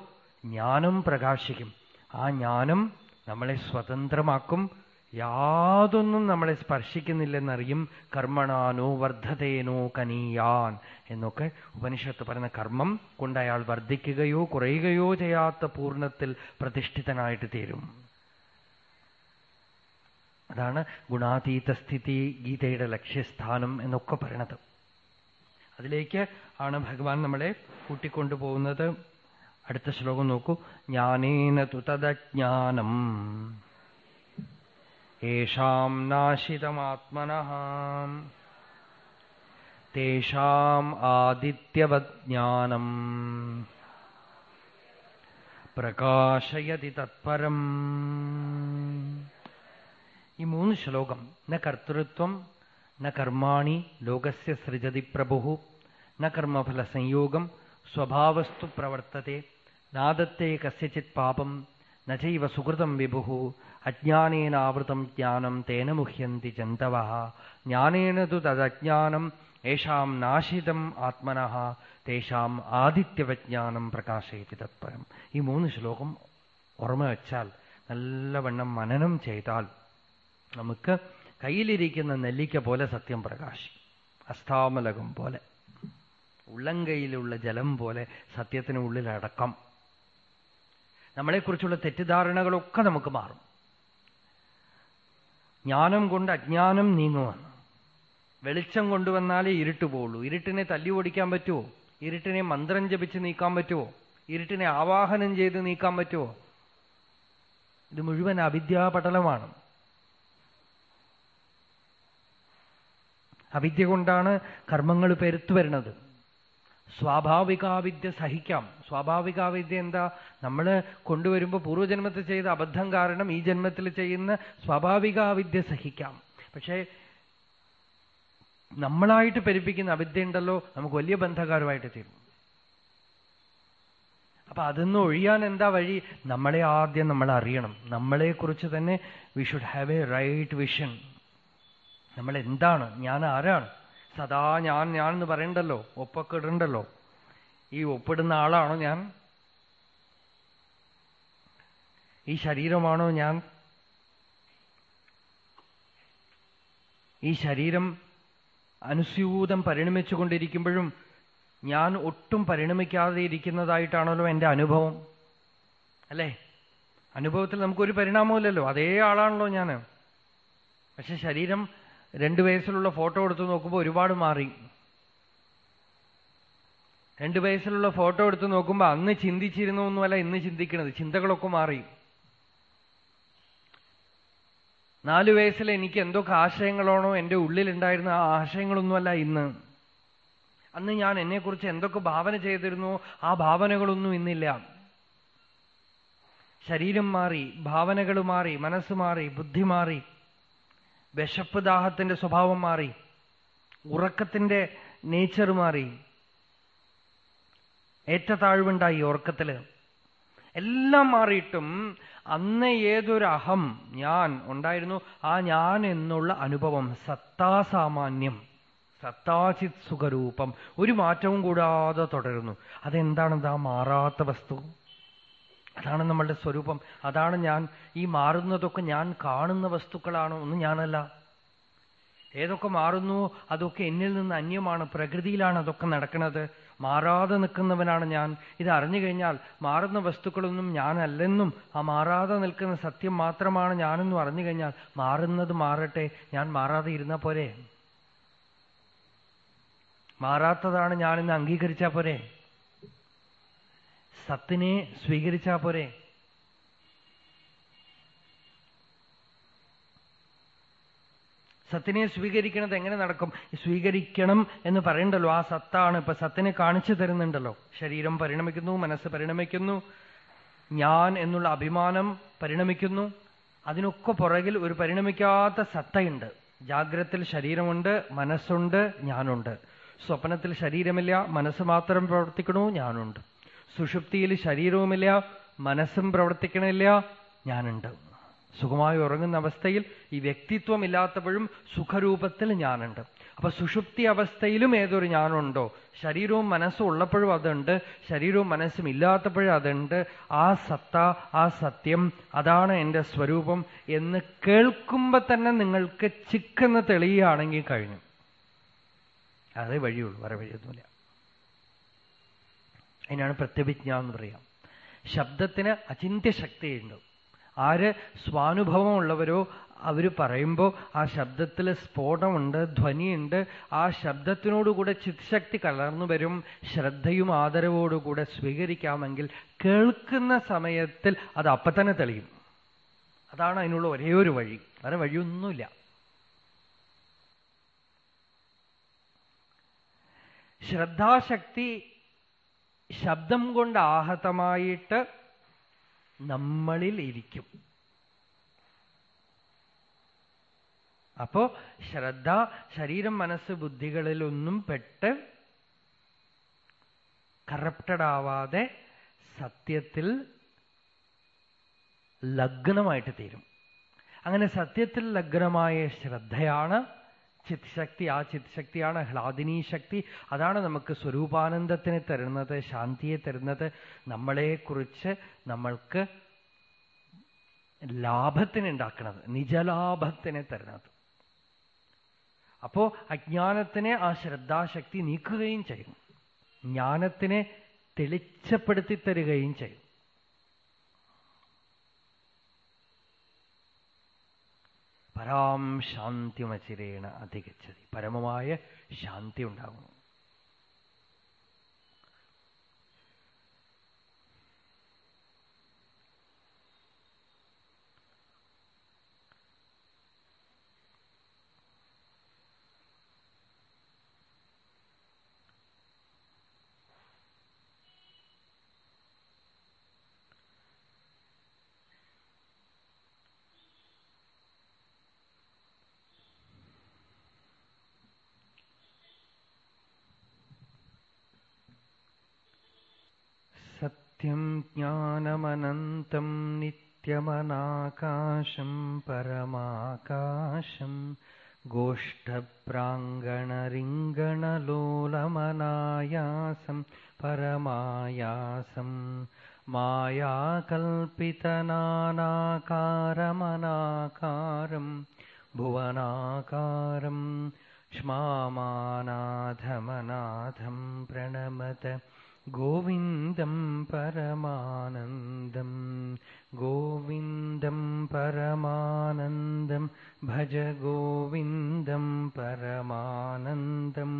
ജ്ഞാനം പ്രകാശിക്കും. ആ ജ്ഞാനം നമ്മളെ സ്വതന്ത്രമാക്കും. യാതൊന്നും നമ്മളെ സ്പർശിക്കുന്നില്ലെന്നറിയും കർമ്മണാനോ വർദ്ധതേനോ കനീയാൻ എന്നൊക്കെ ഉപനിഷത്ത് പറയുന്ന കർമ്മം കൊണ്ട് അയാൾ വർദ്ധിക്കുകയോ കുറയുകയോ ചെയ്യാത്ത പൂർണത്തിൽ പ്രതിഷ്ഠിതനായിട്ട് തീരും. അതാണ് ഗുണാതീത സ്ഥിതി ഗീതയുടെ ലക്ഷ്യസ്ഥാനം എന്നൊക്കെ പറയണത്. അതിലേക്ക് ആണ് ഭഗവാൻ നമ്മളെ കൂട്ടിക്കൊണ്ടുപോകുന്നത്. അടുത്ത ശ്ലോകം നോക്കൂ. ജ്ഞാനേന തു തദജ്ഞാനം യേഷാം നാശിതമാത്മന തേഷാം ആദിത്യവജ്ഞാനം പ്രകാശയതി തത്പരം ഈ മൂന്ന് ശ്ലോകം. ന കർത്തൃത്വം ന കർമാണി ലോകസ്യ സൃജതി പ്രഭു ന കർമ്മഫല സംയോഗം സ്വഭാവസ്തു പ്രവർത്തത്തെ നാദത്തെ കസ്യചിത് പാപം നചൈവ സുഹൃതം വിഭു അജ്ഞാനേനാവൃതം ജ്ഞാനം തേന മുഹ്യന്തി ജന്തവ ജ്ഞാനേന തു തദജ്ഞാനം യേഷാം നാശിതം ആത്മന തേഷാം ആദിത്യവജ്ഞാനം പ്രകാശയതി തത്പരം. ഈ മൂന്ന് ശ്ലോകം ഓർമ്മ വെച്ചാൽ നല്ലവണ്ണം മനനം ചെയ്താൽ നമുക്ക് കയ്യിലിരിക്കുന്ന നെല്ലിക്ക പോലെ സത്യം പ്രകാശിക്കും. അസ്താമലകം പോലെ. ഉള്ളംകൈയിലുള്ള ജലം പോലെ സത്യത്തിന് ഉള്ളിലടക്കം നമ്മളെക്കുറിച്ചുള്ള തെറ്റിദ്ധാരണകളൊക്കെ നമുക്ക് മാറും. ജ്ഞാനം കൊണ്ട് അജ്ഞാനം നീങ്ങുമെന്ന് വെളിച്ചം കൊണ്ടുവന്നാലേ ഇരുട്ട് പോവുള്ളൂ. ഇരുട്ടിനെ തല്ലി ഓടിക്കാൻ പറ്റുമോ ഇരുട്ടിനെ മന്ത്രം ജപിച്ച് നീക്കാൻ പറ്റുമോ ഇരുട്ടിനെ ആവാഹനം ചെയ്ത് നീക്കാൻ പറ്റുമോ ഇത് മുഴുവൻ അവിദ്യാപടലമാണ്. അവിദ്യ കൊണ്ടാണ് കർമ്മങ്ങൾ പെരുത്തു വരുന്നത്. സ്വാഭാവികാവിദ്യ സഹിക്കാം. സ്വാഭാവികാവിദ്യ എന്താ? നമ്മൾ കൊണ്ടുവരുമ്പോൾ പൂർവജന്മത്തിൽ ചെയ്ത അബദ്ധം കാരണം ഈ ജന്മത്തിൽ ചെയ്യുന്ന സ്വാഭാവികാവിദ്യ സഹിക്കാം. പക്ഷേ നമ്മളായിട്ട് പെരുപ്പിക്കുന്ന അവിദ്യ ഉണ്ടല്ലോ നമുക്ക് വലിയ ബന്ധകാരമായിട്ട് തീരും. അപ്പൊ അതൊന്നും ഒഴിയാൻ എന്താ വഴി? നമ്മളെ ആദ്യം നമ്മൾ അറിയണം. നമ്മളെക്കുറിച്ച് തന്നെ we should have a right vision നമ്മൾ എന്താണ് ഞാൻ ആരാണ് സദാ ഞാൻ ഞാൻ എന്ന് പറയണ്ടല്ലോ. ഒപ്പൊക്കെ ഇടണ്ടല്ലോ ഈ ഒപ്പിടുന്ന ആളാണോ ഞാൻ? ഈ ശരീരമാണോ ഞാൻ? ഈ ശരീരം അനുസ്യൂതം പരിണമിച്ചുകൊണ്ടിരിക്കുമ്പോഴും ഞാൻ ഒട്ടും പരിണമിക്കാതെ ഇരിക്കുന്നതായിട്ടാണല്ലോ എന്റെ അനുഭവം. അല്ലേ? അനുഭവത്തിൽ നമുക്കൊരു പരിണാമമില്ലല്ലോ അതേ ആളാണല്ലോ ഞാൻ. പക്ഷെ ശരീരം രണ്ടു വയസ്സിലുള്ള ഫോട്ടോ എടുത്ത് നോക്കുമ്പോൾ ഒരുപാട് മാറി. രണ്ടു വയസ്സിലുള്ള ഫോട്ടോ എടുത്ത് നോക്കുമ്പോൾ അന്ന് ചിന്തിച്ചിരുന്നു ചിന്തിച്ചിരുന്നൊന്നുമല്ല ഇന്ന് ചിന്തിക്കുന്നത് ചിന്തകളൊക്കെ മാറി. നാലു വയസ്സിൽ എനിക്ക് എന്തൊക്കെ ആശയങ്ങളാണോ എന്റെ ഉള്ളിലുണ്ടായിരുന്ന ആ ആശയങ്ങളൊന്നുമല്ല ഇന്ന്. അന്ന് ഞാൻ എന്നെക്കുറിച്ച് എന്തൊക്കെ ഭാവന ചെയ്തിരുന്നു ആ ഭാവനകളൊന്നും ഇന്നില്ല. ശരീരം മാറി ഭാവനകൾ മാറി മനസ്സ് മാറി ബുദ്ധി മാറി. വിശപ്പ് ദാഹത്തിന്റെ സ്വഭാവം മാറി. ഉറക്കത്തിന്റെ നേച്ചർ മാറി. ഏറ്റതാഴ്വുണ്ടായി ഉറക്കത്തിൽ. എല്ലാം മാറിയിട്ടും അന്ന് ഏതൊരു അഹം ഞാൻ ഉണ്ടായിരുന്നു? ആ ഞാൻ എന്നുള്ള അനുഭവം സത്താസാമാന്യം സത്താചിത് സുഖരൂപം ഒരു മാറ്റവും കൂടാതെ തുടരുന്നു. അതെന്താണെന്താ മാറാത്ത വസ്തു? അതാണ് നമ്മളുടെ സ്വരൂപം. അതാണ് ഞാൻ. ഈ മാറുന്നതൊക്കെ ഞാൻ കാണുന്ന വസ്തുക്കളാണോ ഒന്നും ഞാനല്ല. ഏതൊക്കെ മാറുന്നു അതൊക്കെ എന്നിൽ നിന്ന് അന്യമാണ്. പ്രകൃതിയിലാണ് അതൊക്കെ നടക്കുന്നത്. മാറാതെ നിൽക്കുന്നവനാണ് ഞാൻ. ഇത് അറിഞ്ഞു കഴിഞ്ഞാൽ മാറുന്ന വസ്തുക്കളൊന്നും ഞാനല്ലെന്നും ആ മാറാതെ നിൽക്കുന്ന സത്യം മാത്രമാണ് ഞാനെന്നും അറിഞ്ഞു കഴിഞ്ഞാൽ മാറുന്നത് മാറട്ടെ. ഞാൻ മാറാതെ ഇരുന്നാ പോരെ. മാറാത്തതാണ് ഞാനെന്ന് അംഗീകരിച്ചാ പോരെ. സത്തിനെ സ്വീകരിച്ചാ പോരെ? സത്തിനെ സ്വീകരിക്കുന്നത് എങ്ങനെ നടക്കും? സ്വീകരിക്കണം എന്ന് പറയണ്ടല്ലോ. ആ സത്താണ്. ഇപ്പൊ സത്തിനെ കാണിച്ചു തരുന്നുണ്ടല്ലോ. ശരീരം പരിണമിക്കുന്നു മനസ്സ് പരിണമിക്കുന്നു ഞാൻ എന്നുള്ള അഭിമാനം പരിണമിക്കുന്നു. അതിനൊക്കെ പുറകിൽ ഒരു പരിണമിക്കാത്ത സത്തയുണ്ട്. ജാഗ്രത്തിൽ ശരീരമുണ്ട് മനസ്സുണ്ട് ഞാനുണ്ട്. സ്വപ്നത്തിൽ ശരീരമില്ല മനസ്സ് മാത്രം പ്രവർത്തിക്കണു ഞാനുണ്ട്. സുഷുപ്തിയിൽ ശരീരവുമില്ല മനസ്സും പ്രവർത്തിക്കണില്ല ഞാനുണ്ട്. സുഖമായി ഉറങ്ങുന്ന അവസ്ഥയിൽ ഈ വ്യക്തിത്വം ഇല്ലാത്തപ്പോഴും സുഖരൂപത്തിൽ ഞാനുണ്ട്. അപ്പൊ സുഷുപ്തി അവസ്ഥയിലും ഏതൊരു ഞാനുണ്ടോ? ശരീരവും മനസ്സും ഉള്ളപ്പോഴും അതുണ്ട് ശരീരവും മനസ്സും ഇല്ലാത്തപ്പോഴും അതുണ്ട്. ആ സത്ത ആ സത്യം അതാണ് എന്റെ സ്വരൂപം എന്ന് കേൾക്കുമ്പോ തന്നെ നിങ്ങൾക്ക് ചിക്കെന്ന് തെളിയുകയാണെങ്കിൽ കഴിഞ്ഞു. അതേ വഴിയുള്ളൂ വേറെ വഴിയൊന്നുമില്ല. അതിനാണ് പ്രത്യഭിജ്ഞ എന്ന് പറയാം. ശബ്ദത്തിന് അചിന്ത്യ ശക്തിയുണ്ട് ആര് സ്വാനുഭവമുള്ളവരോ അവർ പറയുമ്പോൾ ആ ശബ്ദത്തിൽ സ്ഫോടമുണ്ട് ധ്വനിയുണ്ട്. ആ ശബ്ദത്തിനോടുകൂടെ ചിത്ശക്തി കലർന്നു വരും. ശ്രദ്ധയും ആദരവോടുകൂടെ സ്വീകരിക്കാമെങ്കിൽ കേൾക്കുന്ന സമയത്തിൽ അത് അപ്പം തന്നെ തെളിയും. അതാണ് അതിനുള്ള ഒരേ ഒരു വഴി. വേറെ വഴിയൊന്നുമില്ല. ശ്രദ്ധാശക്തി ശബ്ദം കൊണ്ട് ആഹതമായിട്ട് നമ്മളിൽ ഇരിക്കും അപ്പോ ശ്രദ്ധ ശരീരം മനസ്സ് ബുദ്ധികളിലൊന്നും പെട്ട് കറപ്റ്റഡ് ആവാതെ സത്യത്തിൽ ലഗ്നമായിട്ട് തീരും. അങ്ങനെ സത്യത്തിൽ ലഗ്നമായ ശ്രദ്ധയാണ് ചിത്ശക്തി ആ ചിത് ശക്തിയാണ് ഹ്ലാദിനി ശക്തി അതാണ് നമുക്ക് സ്വരൂപാനന്ദത്തിനെ തരുന്നത് ശാന്തിയെ തരുന്നത്. നമ്മളെക്കുറിച്ച് നമ്മൾക്ക് ലാഭത്തിനെ ഉണ്ടാക്കുന്നത് നിജലാഭത്തിനെ തരുന്നത്. അപ്പോ അജ്ഞാനത്തിനെ ആ ശ്രദ്ധാശക്തി നീക്കുകയും ചെയ്യും ജ്ഞാനത്തിനെ തെളിച്ചപ്പെടുത്തി തരികയും ചെയ്യും പരാം ശാന്തിമചിരേണ അധികച്ചതി പരമമായ ശാന്തി ഉണ്ടാകുന്നു. ज्ञानमनन्तं नित्यमनाकाशं परमाकाशं गोष्ठप्राङ्गणरिङ्गणलोलमनायासं परमायासं मायाकल्पितनानाकारमनाकारं भुवनाकारं क्ष्मामानाथमनाथं प्रणमत गोविन्दं परमानन्दं गोविन्दं परमानन्दं भज गोविन्दं परमानन्दं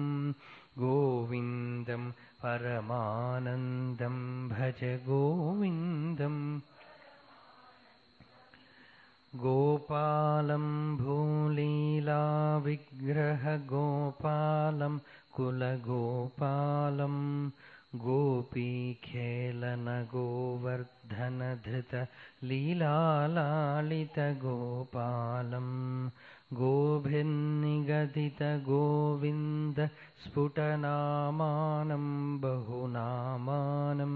गोविन्दं परमानन्दं भज गोविन्दम् गोपालं भूलीलाविग्रहगोपालं कुलगोपालम् गोपीखेलनगोवर्धनधृतलीलालालितगोपालम् गोभिर्निगदितगोविन्द स्फुटनामानं बहुनामानं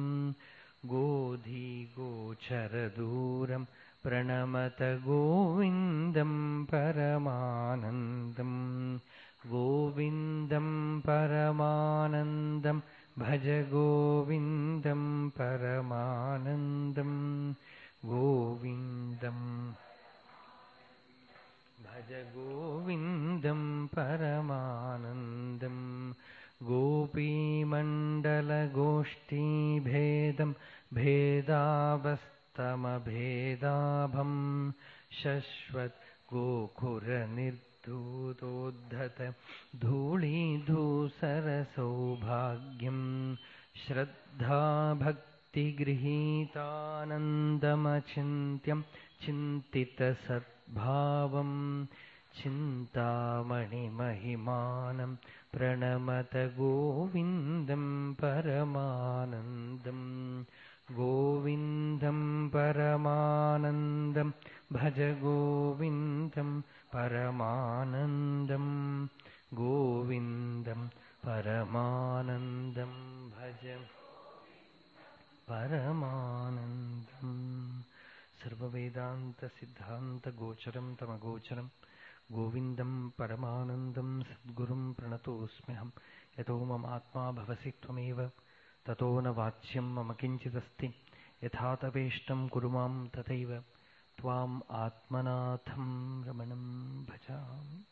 गोधीगोचरदूरं प्रणमत गोविन्दं परमानन्दम् गोविन्दं परमानन्दम् भज गोविन्दम् परमानन्दम् गोविन्दम् भज गोविन्दम् परमानन्दम् गोपीमण्डलगोष्ठीभेदम् भेदावस्तमभेदाभम् शश्वत् गोरनिर् धूतोद्धत धूळीधूसरसौभाग्यम् श्रद्धाभक्तिगृहीतानन्दमचिन्त्यं चिन्तितसद्भावम् चिन्तामणिमहिमानं प्रणमत गोविन्दं परमानन्दम् गोविन्दं परमानन्दं भज गोविन्दं परमानन्दं सर्ववेदान्तसिद्धान्तगोचरं तमगोचरं। गोविन्दं परमानन्दं सद्गुरुं प्रणतोऽस्म्यहं। यतो ममात्मा भवसि त्वमेव ततो न वाच्यं मम किञ्चिदस्ति। यथा तवेष्टं कुरु मां तथैव त्वाम् आत्मनाथं रमणं भजामि